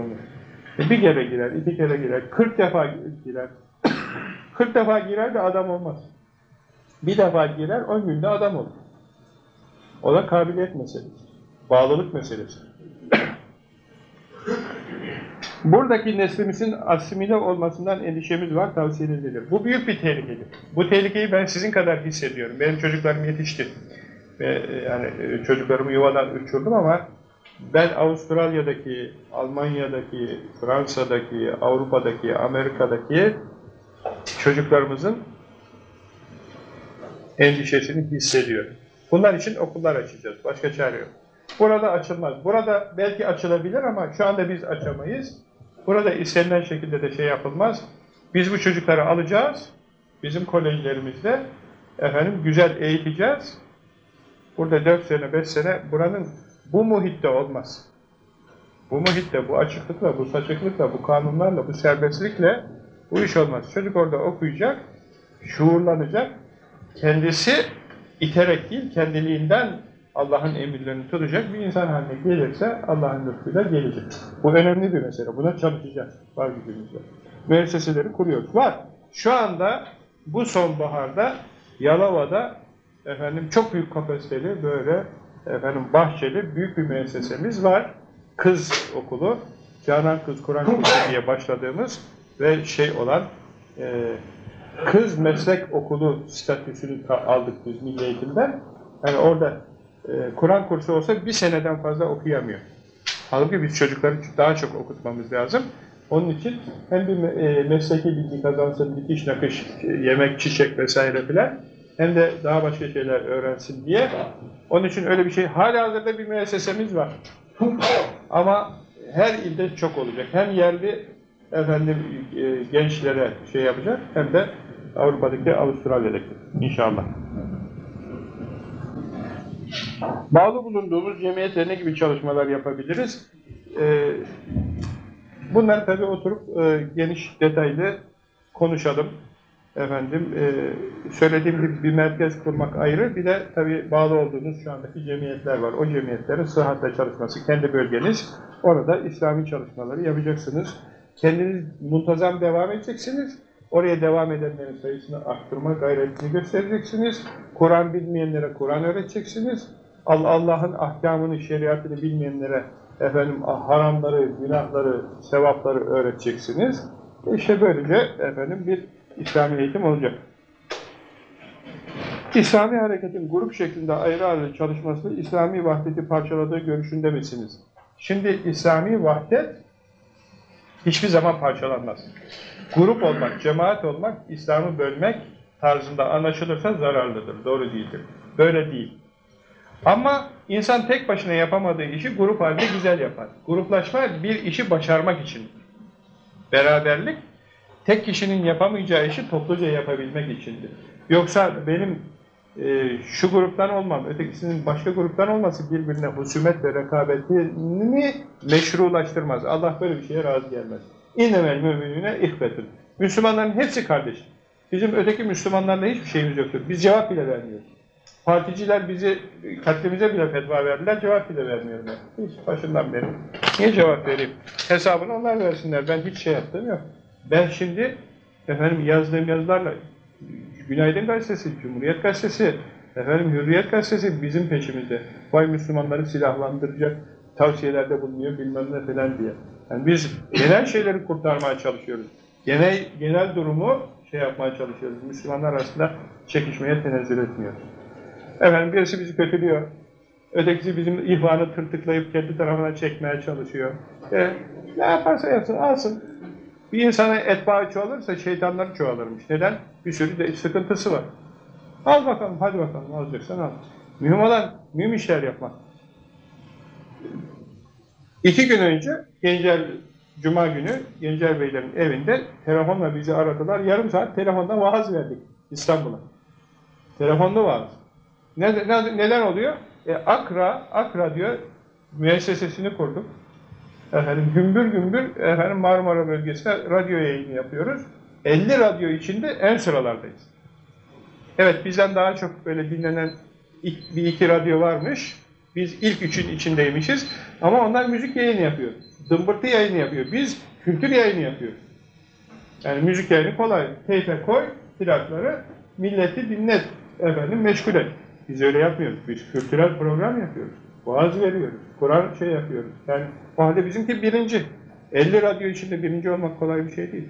bir kere girer, iki kere girer, 40 defa girer. 40 defa girer de adam olmaz. Bir defa girer, 10 günde adam olur. O da kabiliyet meselesi. Bağlılık meselesi. Buradaki neslimizin asimile olmasından endişemiz var, tavsiye edilir. Bu büyük bir tehlikedir. Bu tehlikeyi ben sizin kadar hissediyorum. Benim çocuklarım yetişti. Ve yani çocuklarımı yuvadan uçurdum ama ben Avustralya'daki, Almanya'daki, Fransa'daki, Avrupa'daki, Amerika'daki çocuklarımızın endişesini hissediyorum. Bunlar için okullar açacağız. Başka çare yok. Burada açılmaz. Burada belki açılabilir ama şu anda biz açamayız. Burada istenilen şekilde de şey yapılmaz. Biz bu çocukları alacağız. Bizim kolejlerimizde efendim güzel eğiteceğiz. Burada 4 sene, 5 sene buranın bu muhitte olmaz. Bu muhitte, bu açıklıkla, bu saçıklıkla, bu kanunlarla, bu serbestlikle bu iş olmaz. Çocuk orada okuyacak, şuurlanacak, kendisi iterek değil, kendiliğinden Allah'ın emirlerini tutacak bir insan haline gelirse Allah'ın lütfuyla gelecek. Bu önemli bir mesele. Buna çalışacağız. Var gücümüzle. Müesseseleri kuruyoruz. Var. Şu anda bu sonbaharda Yalova'da efendim çok büyük kapasiteli böyle efendim bahçeli büyük bir müessesemiz var. Kız okulu. Canan Kız Kur'an Kursu diye başladığımız ve şey olan e, kız meslek okulu statüsünü aldık biz milli eğitimden. Yani orada Kur'an kursu olsa bir seneden fazla okuyamıyor. Halbuki biz çocukları daha çok okutmamız lazım. Onun için hem bir e, mesleki bilgi kazansın, dikiş nakış, e, yemek, çiçek vesaire filan hem de daha başka şeyler öğrensin diye. Onun için öyle bir şey, hala hazırda bir müessesemiz var. Ama her ilde çok olacak. Hem yerli efendim e, gençlere şey yapacak hem de Avrupa'daki, Avustralya'daki inşallah. Bağlı bulunduğumuz cemiyetle ne gibi çalışmalar yapabiliriz? Ee, bunlar tabii oturup e, geniş detaylı konuşalım. Efendim, e, söylediğim gibi bir merkez kurmak ayrı, bir de tabii bağlı olduğunuz şu andaki cemiyetler var. O cemiyetlerin sıhhatle çalışması, kendi bölgeniz, orada İslami çalışmaları yapacaksınız. Kendiniz muntazam devam edeceksiniz. Oraya devam edenlerin sayısını arttırma gayretini göstereceksiniz. Kur'an bilmeyenlere Kur'an öğreteceksiniz. Allah Allah'ın ahkamını, şeriatını bilmeyenlere efendim haramları, günahları, sevapları öğreteceksiniz. İşte böylece efendim bir İslami eğitim olacak. İslami hareketin grup şeklinde ayrı ayrı çalışması İslami vahdeti parçaladığı görüşünde misiniz? Şimdi İslami vahdet hiçbir zaman parçalanmaz. Grup olmak, cemaat olmak, İslam'ı bölmek tarzında anlaşılırsa zararlıdır, doğru değildir. Böyle değil. Ama insan tek başına yapamadığı işi grup halinde güzel yapar. Gruplaşma bir işi başarmak için. Beraberlik, tek kişinin yapamayacağı işi topluca yapabilmek içindir. Yoksa benim e, şu gruptan olmam, ötekisinin başka gruptan olması birbirine husumet ve rekabetini meşrulaştırmaz. Allah böyle bir şeye razı gelmez. İnnemel müminine ihbetün. Müslümanların hepsi kardeş. Bizim öteki Müslümanlarla hiçbir şeyimiz yoktur. Biz cevap bile vermiyoruz. Particiler bizi, katlimize bile fetva verdiler, cevap bile vermiyorlar. Hiç başından beri. Niye cevap vereyim? Hesabını onlar versinler. Ben hiç şey yaptım yok. Ben şimdi efendim yazdığım yazılarla Günaydın Gazetesi, Cumhuriyet Gazetesi, efendim Hürriyet Gazetesi bizim peşimizde. Vay Müslümanları silahlandıracak tavsiyelerde bulunuyor bilmem ne falan diye. Yani biz genel şeyleri kurtarmaya çalışıyoruz. Genel, genel durumu şey yapmaya çalışıyoruz. Müslümanlar arasında çekişmeye tenezzül etmiyor. Efendim birisi bizi kötülüyor. Ötekisi bizim ihvanı tırtıklayıp kendi tarafına çekmeye çalışıyor. E, ne yaparsa yapsın, alsın. Bir insana etbaı çoğalırsa şeytanları çoğalırmış. Neden? Bir sürü de sıkıntısı var. Al bakalım, hadi bakalım, alacaksan al. Mühim olan, mühim işler yapmak. İki gün önce Gencer, Cuma günü Gencer Beylerin evinde telefonla bizi aradılar. Yarım saat telefonda vaaz verdik İstanbul'a. Telefonda vaaz. Ne, ne, neden oluyor? E, Akra, Akra diyor, müessesesini kurduk. Efendim gümbür gümbür efendim Marmara bölgesinde radyo yayını yapıyoruz. 50 radyo içinde en sıralardayız. Evet bizden daha çok böyle dinlenen bir iki radyo varmış. Biz ilk üçün içindeymişiz. Ama onlar müzik yayını yapıyor. Dımbırtı yayını yapıyor. Biz kültür yayını yapıyoruz. Yani müzik yayını kolay. Teyfe koy plakları, milleti dinlet, efendim meşgul et. Biz öyle yapmıyoruz. Biz kültürel program yapıyoruz. Vaaz veriyoruz. Kur'an şey yapıyoruz. Yani o bizimki birinci. 50 radyo içinde birinci olmak kolay bir şey değil.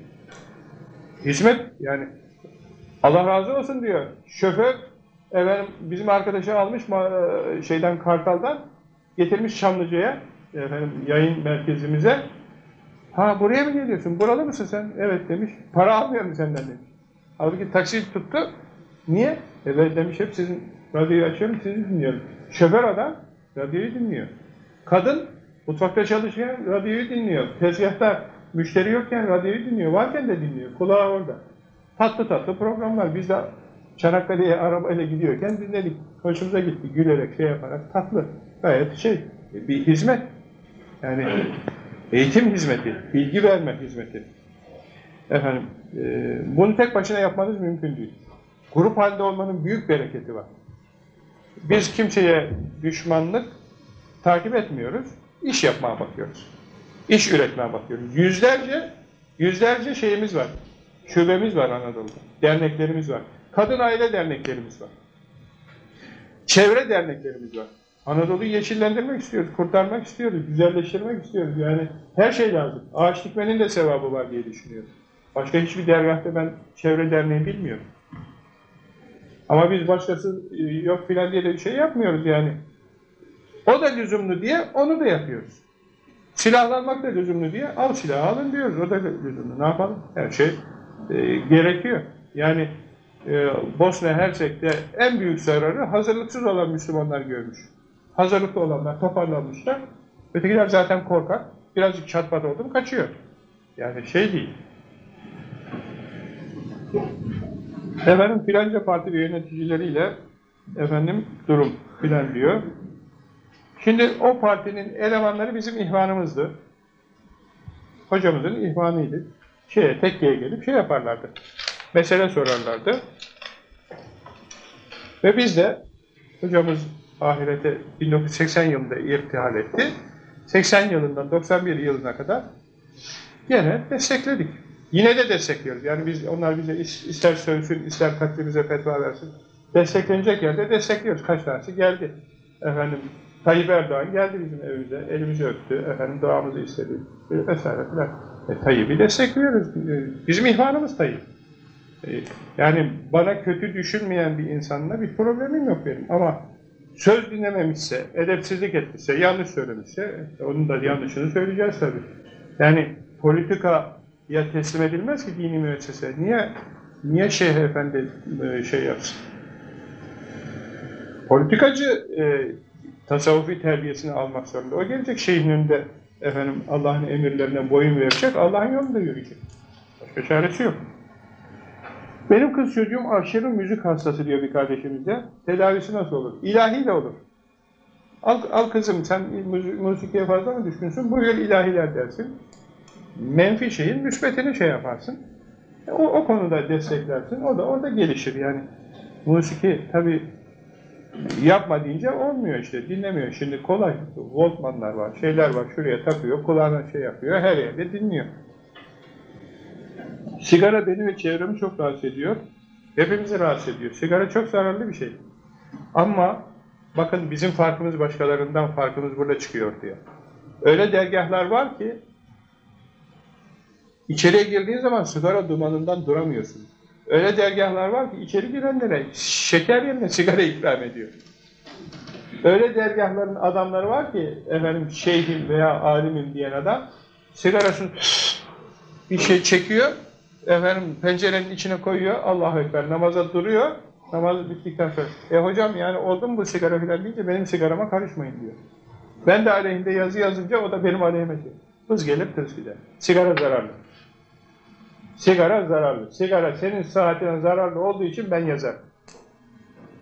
Hizmet yani Allah razı olsun diyor. Şoför efendim bizim arkadaşı almış ma- şeyden Kartal'dan getirmiş Çamlıca'ya efendim yayın merkezimize. Ha buraya mı geliyorsun? Buralı mısın sen? Evet demiş. Para almıyorum senden demiş. Halbuki taksi tuttu. Niye? Evet demiş hep sizin radyoyu açıyorum sizi dinliyorum. Şoför adam radyoyu dinliyor. Kadın mutfakta çalışırken radyoyu dinliyor. Tezgahta müşteri yokken radyoyu dinliyor. Varken de dinliyor. Kulağı orada. Tatlı tatlı programlar. Biz de Çanakkale'ye arabayla gidiyorken dinledik. Hoşumuza gitti. Gülerek şey yaparak tatlı. Gayet şey bir hizmet. Yani eğitim hizmeti, bilgi verme hizmeti. Efendim, e, bunu tek başına yapmanız mümkün değil. Grup halinde olmanın büyük bereketi var. Biz kimseye düşmanlık takip etmiyoruz. İş yapmaya bakıyoruz. İş üretmeye bakıyoruz. Yüzlerce, yüzlerce şeyimiz var. Şubemiz var Anadolu'da. Derneklerimiz var. Kadın aile derneklerimiz var. Çevre derneklerimiz var. Anadolu'yu yeşillendirmek istiyoruz, kurtarmak istiyoruz, güzelleştirmek istiyoruz. Yani her şey lazım. Ağaç dikmenin de sevabı var diye düşünüyorum. Başka hiçbir dergahta ben çevre derneği bilmiyorum. Ama biz başkası e, yok filan diye de bir şey yapmıyoruz yani. O da lüzumlu diye onu da yapıyoruz. Silahlanmak da lüzumlu diye al silahı alın diyoruz. O da lüzumlu. Ne yapalım? Her şey e, gerekiyor. Yani e, Bosna Hersek'te en büyük zararı hazırlıksız olan Müslümanlar görmüş. Hazırlıklı olanlar toparlanmışlar. Ötekiler zaten korkak. Birazcık çatpat oldum kaçıyor. Yani şey değil. Efendim filanca parti yöneticileriyle efendim durum filan diyor. Şimdi o partinin elemanları bizim ihvanımızdı. Hocamızın ihvanıydı. Şeye, tekkeye gelip şey yaparlardı. Mesele sorarlardı. Ve biz de hocamız ahirete 1980 yılında irtihal etti. 80 yılından 91 yılına kadar gene destekledik. Yine de destekliyoruz. Yani biz onlar bize is- ister sövsün, ister katlimize fetva versin. Desteklenecek yerde destekliyoruz. Kaç tanesi geldi. Efendim Tayyip Erdoğan geldi bizim evimize, elimizi öptü, efendim duamızı istedi vesaire filan. E, Tayyip'i destekliyoruz. E, bizim ihvanımız Tayyip. E, yani bana kötü düşünmeyen bir insanla bir problemim yok benim. Ama söz dinlememişse, edepsizlik etmişse, yanlış söylemişse, onun da yanlışını söyleyeceğiz tabii. Yani politikaya teslim edilmez ki dini müessese. Niye niye Şeyh Efendi e, şey yapsın? Politikacı e, tasavvufi terbiyesini almak zorunda. O gelecek şeyhin önünde efendim Allah'ın emirlerine boyun verecek, Allah'ın yolunda yürüyecek. Başka çaresi yok. Benim kız çocuğum aşırı müzik hastası diyor bir kardeşimiz de. Tedavisi nasıl olur? İlahiyle olur. Al, al kızım sen müzik, müziğe fazla mı düşkünsün? Buyur ilahiler dersin. Menfi şeyin müsbetini şey yaparsın. E, O, o konuda desteklersin. O da orada gelişir yani. Musiki tabi yapma deyince olmuyor işte. Dinlemiyor. Şimdi kolay. Voltmanlar var, şeyler var. Şuraya takıyor, kulağına şey yapıyor. Her yerde dinliyor. Sigara beni ve çevremi çok rahatsız ediyor. Hepimizi rahatsız ediyor. Sigara çok zararlı bir şey. Ama bakın bizim farkımız başkalarından farkımız burada çıkıyor diyor. Öyle dergahlar var ki içeriye girdiğin zaman sigara dumanından duramıyorsun. Öyle dergahlar var ki içeri girenlere şeker yerine sigara ikram ediyor. Öyle dergahların adamları var ki efendim şeyhim veya alimim diyen adam sigarasını bir şey çekiyor efendim pencerenin içine koyuyor Allahu Ekber namaza duruyor namaz bittikten sonra e hocam yani oldu mu bu sigara filan deyince benim sigarama karışmayın diyor. Ben de aleyhinde yazı yazınca o da benim aleyhime diyor. Hız gelip hız gider. Sigara zararlı. Sigara zararlı. Sigara senin sıhhatine zararlı olduğu için ben yazarım.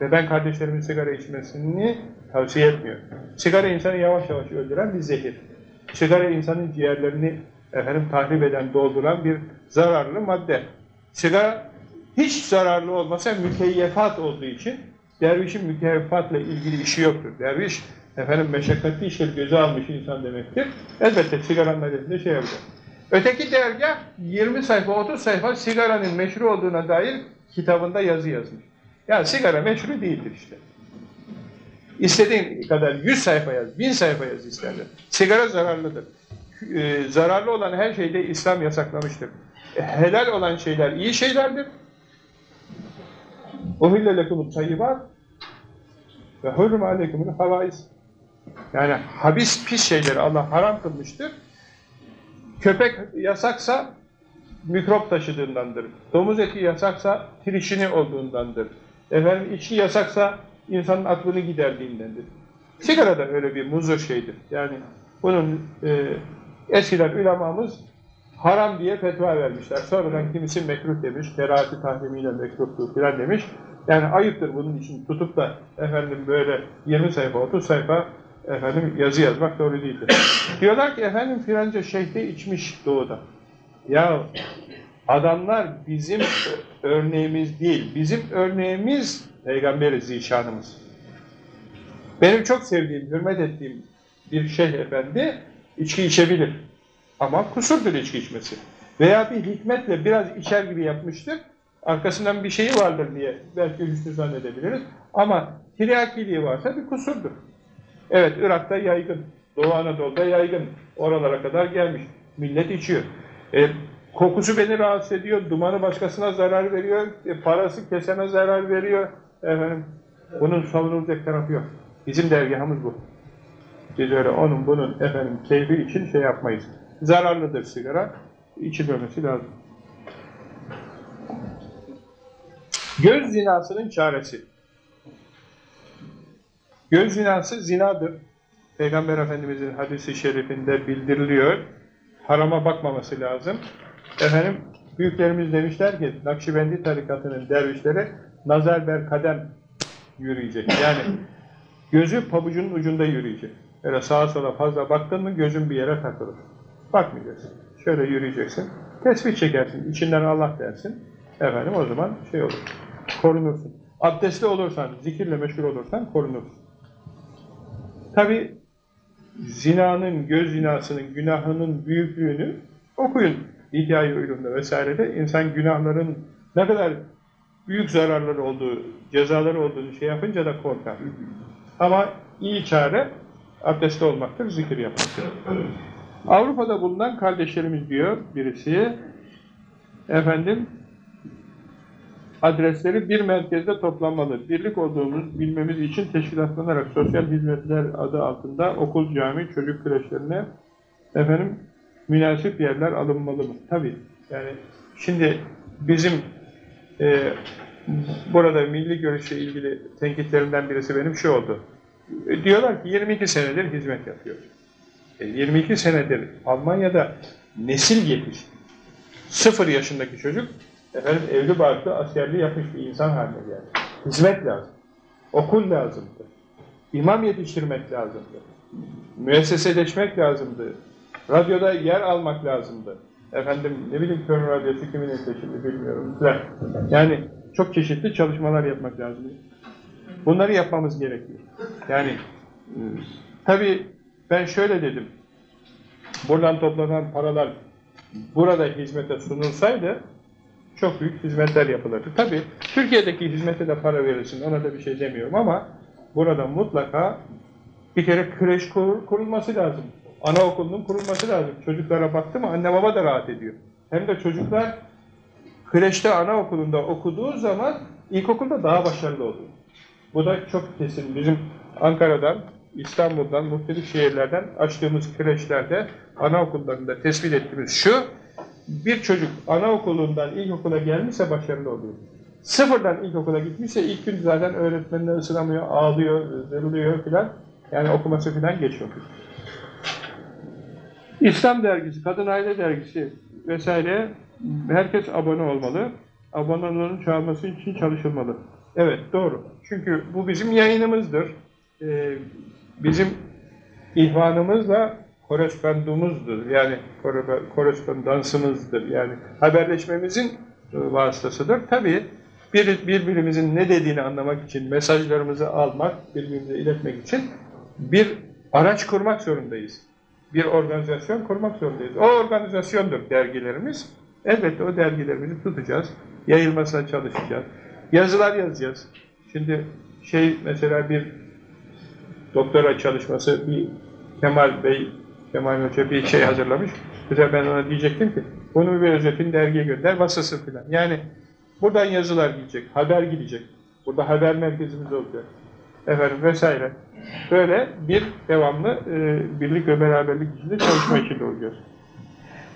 Ve ben kardeşlerimin sigara içmesini tavsiye etmiyorum. Sigara insanı yavaş yavaş öldüren bir zehir. Sigara insanın ciğerlerini efendim tahrip eden, dolduran bir zararlı madde. Sigara hiç zararlı olmasa mükeyyefat olduğu için dervişin mükeyyefatla ilgili işi yoktur. Derviş efendim meşakkatli işleri göze almış insan demektir. Elbette sigaranın adetinde şey yapacak. Öteki dergah 20 sayfa, 30 sayfa sigaranın meşru olduğuna dair kitabında yazı yazmış. Yani sigara meşru değildir işte. İstediğin kadar 100 sayfa yaz, 1000 sayfa yaz isterler. Sigara zararlıdır. Ee, zararlı olan her şeyde İslam yasaklamıştır. E, helal olan şeyler iyi şeylerdir. Uhille lekumut tayyibat ve hurma alekumul havais. Yani habis pis şeyleri Allah haram kılmıştır. Köpek yasaksa mikrop taşıdığındandır. Domuz eti yasaksa trişini olduğundandır. Efendim içki yasaksa insanın aklını giderdiğindendir. Sigara da öyle bir muzur şeydir. Yani bunun e, eskiden ulemamız haram diye fetva vermişler. Sonradan kimisi mekruh demiş, kerahati tahrimiyle mekruhtur filan demiş. Yani ayıptır bunun için tutup da efendim böyle 20 sayfa, 30 sayfa efendim yazı yazmak doğru değildir. Diyorlar ki efendim filanca şeyhte içmiş doğuda. Ya adamlar bizim örneğimiz değil. Bizim örneğimiz Peygamberi zişanımız. Benim çok sevdiğim, hürmet ettiğim bir şeyh efendi içki içebilir. Ama kusurdur içki içmesi. Veya bir hikmetle biraz içer gibi yapmıştır. Arkasından bir şeyi vardır diye belki hüsnü zannedebiliriz. Ama tiryakiliği varsa bir kusurdur. Evet Irak'ta yaygın. Doğu Anadolu'da yaygın. Oralara kadar gelmiş. Millet içiyor. E, kokusu beni rahatsız ediyor. Dumanı başkasına zarar veriyor. E, parası kesene zarar veriyor. Efendim, bunun savunulacak tarafı yok. Bizim dergahımız bu. Biz öyle onun bunun efendim keyfi için şey yapmayız. Zararlıdır sigara. İçilmemesi lazım. Göz zinasının çaresi. Göz zinası zinadır. Peygamber Efendimizin hadisi şerifinde bildiriliyor. Harama bakmaması lazım. Efendim, büyüklerimiz demişler ki, Nakşibendi tarikatının dervişleri nazar ber kadem yürüyecek. Yani gözü pabucunun ucunda yürüyecek. Öyle sağa sola fazla baktın mı gözün bir yere takılır. Bakmayacaksın. Şöyle yürüyeceksin. Tesbih çekersin. içinden Allah dersin. Efendim o zaman şey olur. Korunursun. Abdestli olursan, zikirle meşgul olursan korunursun. Tabi zinanın, göz zinasının, günahının büyüklüğünü okuyun. İhya-i Ulum'da vesairede insan günahların ne kadar büyük zararları olduğu, cezaları olduğunu şey yapınca da korkar. Ama iyi çare abdestli olmaktır, zikir yapmaktır. Avrupa'da bulunan kardeşlerimiz diyor birisi, efendim, adresleri bir merkezde toplanmalı. Birlik olduğumuz bilmemiz için teşkilatlanarak sosyal hizmetler adı altında okul, cami, çocuk kreşlerine efendim münasip yerler alınmalı mı? Tabii. Yani şimdi bizim e, burada milli görüşle ilgili tenkitlerinden birisi benim şu oldu. E, diyorlar ki 22 senedir hizmet yapıyor. E, 22 senedir Almanya'da nesil yetişti. Sıfır yaşındaki çocuk efendim evli barklı askerliği yapmış bir insan haline geldi. Hizmet lazım. Okul lazımdı. İmam yetiştirmek lazımdı. Müesseseleşmek lazımdı. Radyoda yer almak lazımdı. Efendim ne bileyim Köln Radyosu kimin şimdi bilmiyorum. Yani çok çeşitli çalışmalar yapmak lazım. Bunları yapmamız gerekiyor. Yani tabii ben şöyle dedim. Buradan toplanan paralar burada hizmete sunulsaydı çok büyük hizmetler yapılırdı. Tabii Türkiye'deki hizmete de para verilsin, ona da bir şey demiyorum ama burada mutlaka bir kere kreş kur, kurulması lazım. Anaokulunun kurulması lazım. Çocuklara baktı mı anne baba da rahat ediyor. Hem de çocuklar kreşte anaokulunda okuduğu zaman ilkokulda daha başarılı oluyor. Bu da çok kesin. Bizim Ankara'dan, İstanbul'dan, muhtelif şehirlerden açtığımız kreşlerde, anaokullarında tespit ettiğimiz şu, bir çocuk anaokulundan ilkokula gelmişse başarılı oluyor. Sıfırdan ilkokula gitmişse ilk gün zaten öğretmenine ısınamıyor, ağlıyor, zırlıyor filan. Yani okuması filan geçiyor. İslam dergisi, Kadın Aile dergisi vesaire herkes abone olmalı. Abonelerin çoğalması için çalışılmalı. Evet doğru. Çünkü bu bizim yayınımızdır. Ee, bizim ihvanımızla korespondumuzdur. Yani korespondansımızdır. Yani haberleşmemizin vasıtasıdır. Tabii bir, birbirimizin ne dediğini anlamak için, mesajlarımızı almak, birbirimize iletmek için bir araç kurmak zorundayız. Bir organizasyon kurmak zorundayız. O organizasyondur dergilerimiz. Elbette o dergilerimizi tutacağız. Yayılmasına çalışacağız. Yazılar yazacağız. Şimdi şey mesela bir doktora çalışması bir Kemal Bey, Kemal Hoca bir şey hazırlamış. Mesela ben ona diyecektim ki bunu bir özetin dergiye gönder, basılsın filan. Yani buradan yazılar gidecek, haber gidecek. Burada haber merkezimiz olacak. Efendim vesaire. Böyle bir devamlı e, birlik ve beraberlik içinde çalışma içinde olacağız.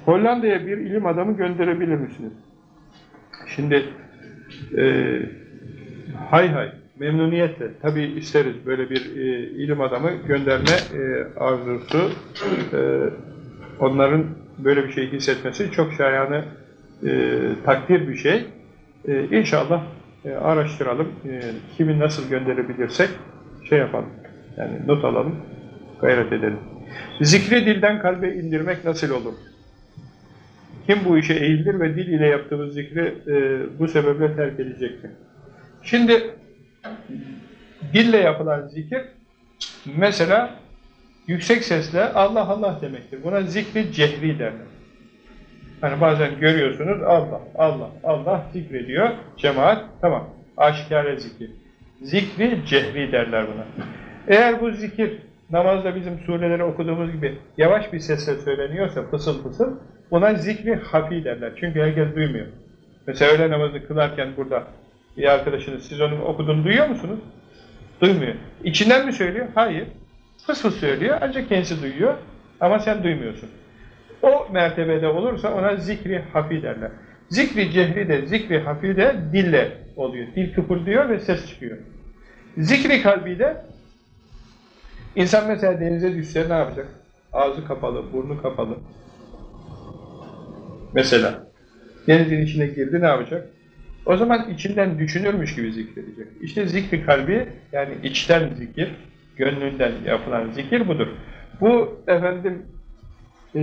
Hollanda'ya bir ilim adamı gönderebilir misiniz? Şimdi e, hay hay, memnuniyetle tabii isteriz böyle bir e, ilim adamı gönderme e, arzusu e, onların böyle bir şey hissetmesi çok şayanı e, takdir bir şey. E, inşallah e, araştıralım. E, kimi nasıl gönderebilirsek şey yapalım. Yani not alalım, gayret edelim. Zikri dilden kalbe indirmek nasıl olur? Kim bu işe eğilir ve dil ile yaptığımız zikri e, bu sebeple terk edecektir? Şimdi dille yapılan zikir Mesela yüksek sesle Allah Allah demektir. Buna zikri cehri derler. Hani bazen görüyorsunuz Allah, Allah, Allah zikrediyor cemaat. Tamam. Aşikare zikir. Zikri cehri derler buna. Eğer bu zikir namazda bizim sureleri okuduğumuz gibi yavaş bir sesle söyleniyorsa fısıl fısıl buna zikri hafi derler. Çünkü herkes duymuyor. Mesela öğle namazı kılarken burada bir arkadaşınız siz onun okuduğunu duyuyor musunuz? Duymuyor. İçinden mi söylüyor? Hayır. Fıs fıs söylüyor ancak kendisi duyuyor ama sen duymuyorsun. O mertebede olursa ona zikri hafi derler. Zikri cehri de zikri hafi de dille oluyor. Dil kıpırdıyor ve ses çıkıyor. Zikri kalbi de insan mesela denize düşse ne yapacak? Ağzı kapalı, burnu kapalı. Mesela denizin içine girdi ne yapacak? O zaman içinden düşünürmüş gibi zikredecek. İşte zikri kalbi yani içten zikir, gönlünden yapılan zikir budur. Bu efendim e,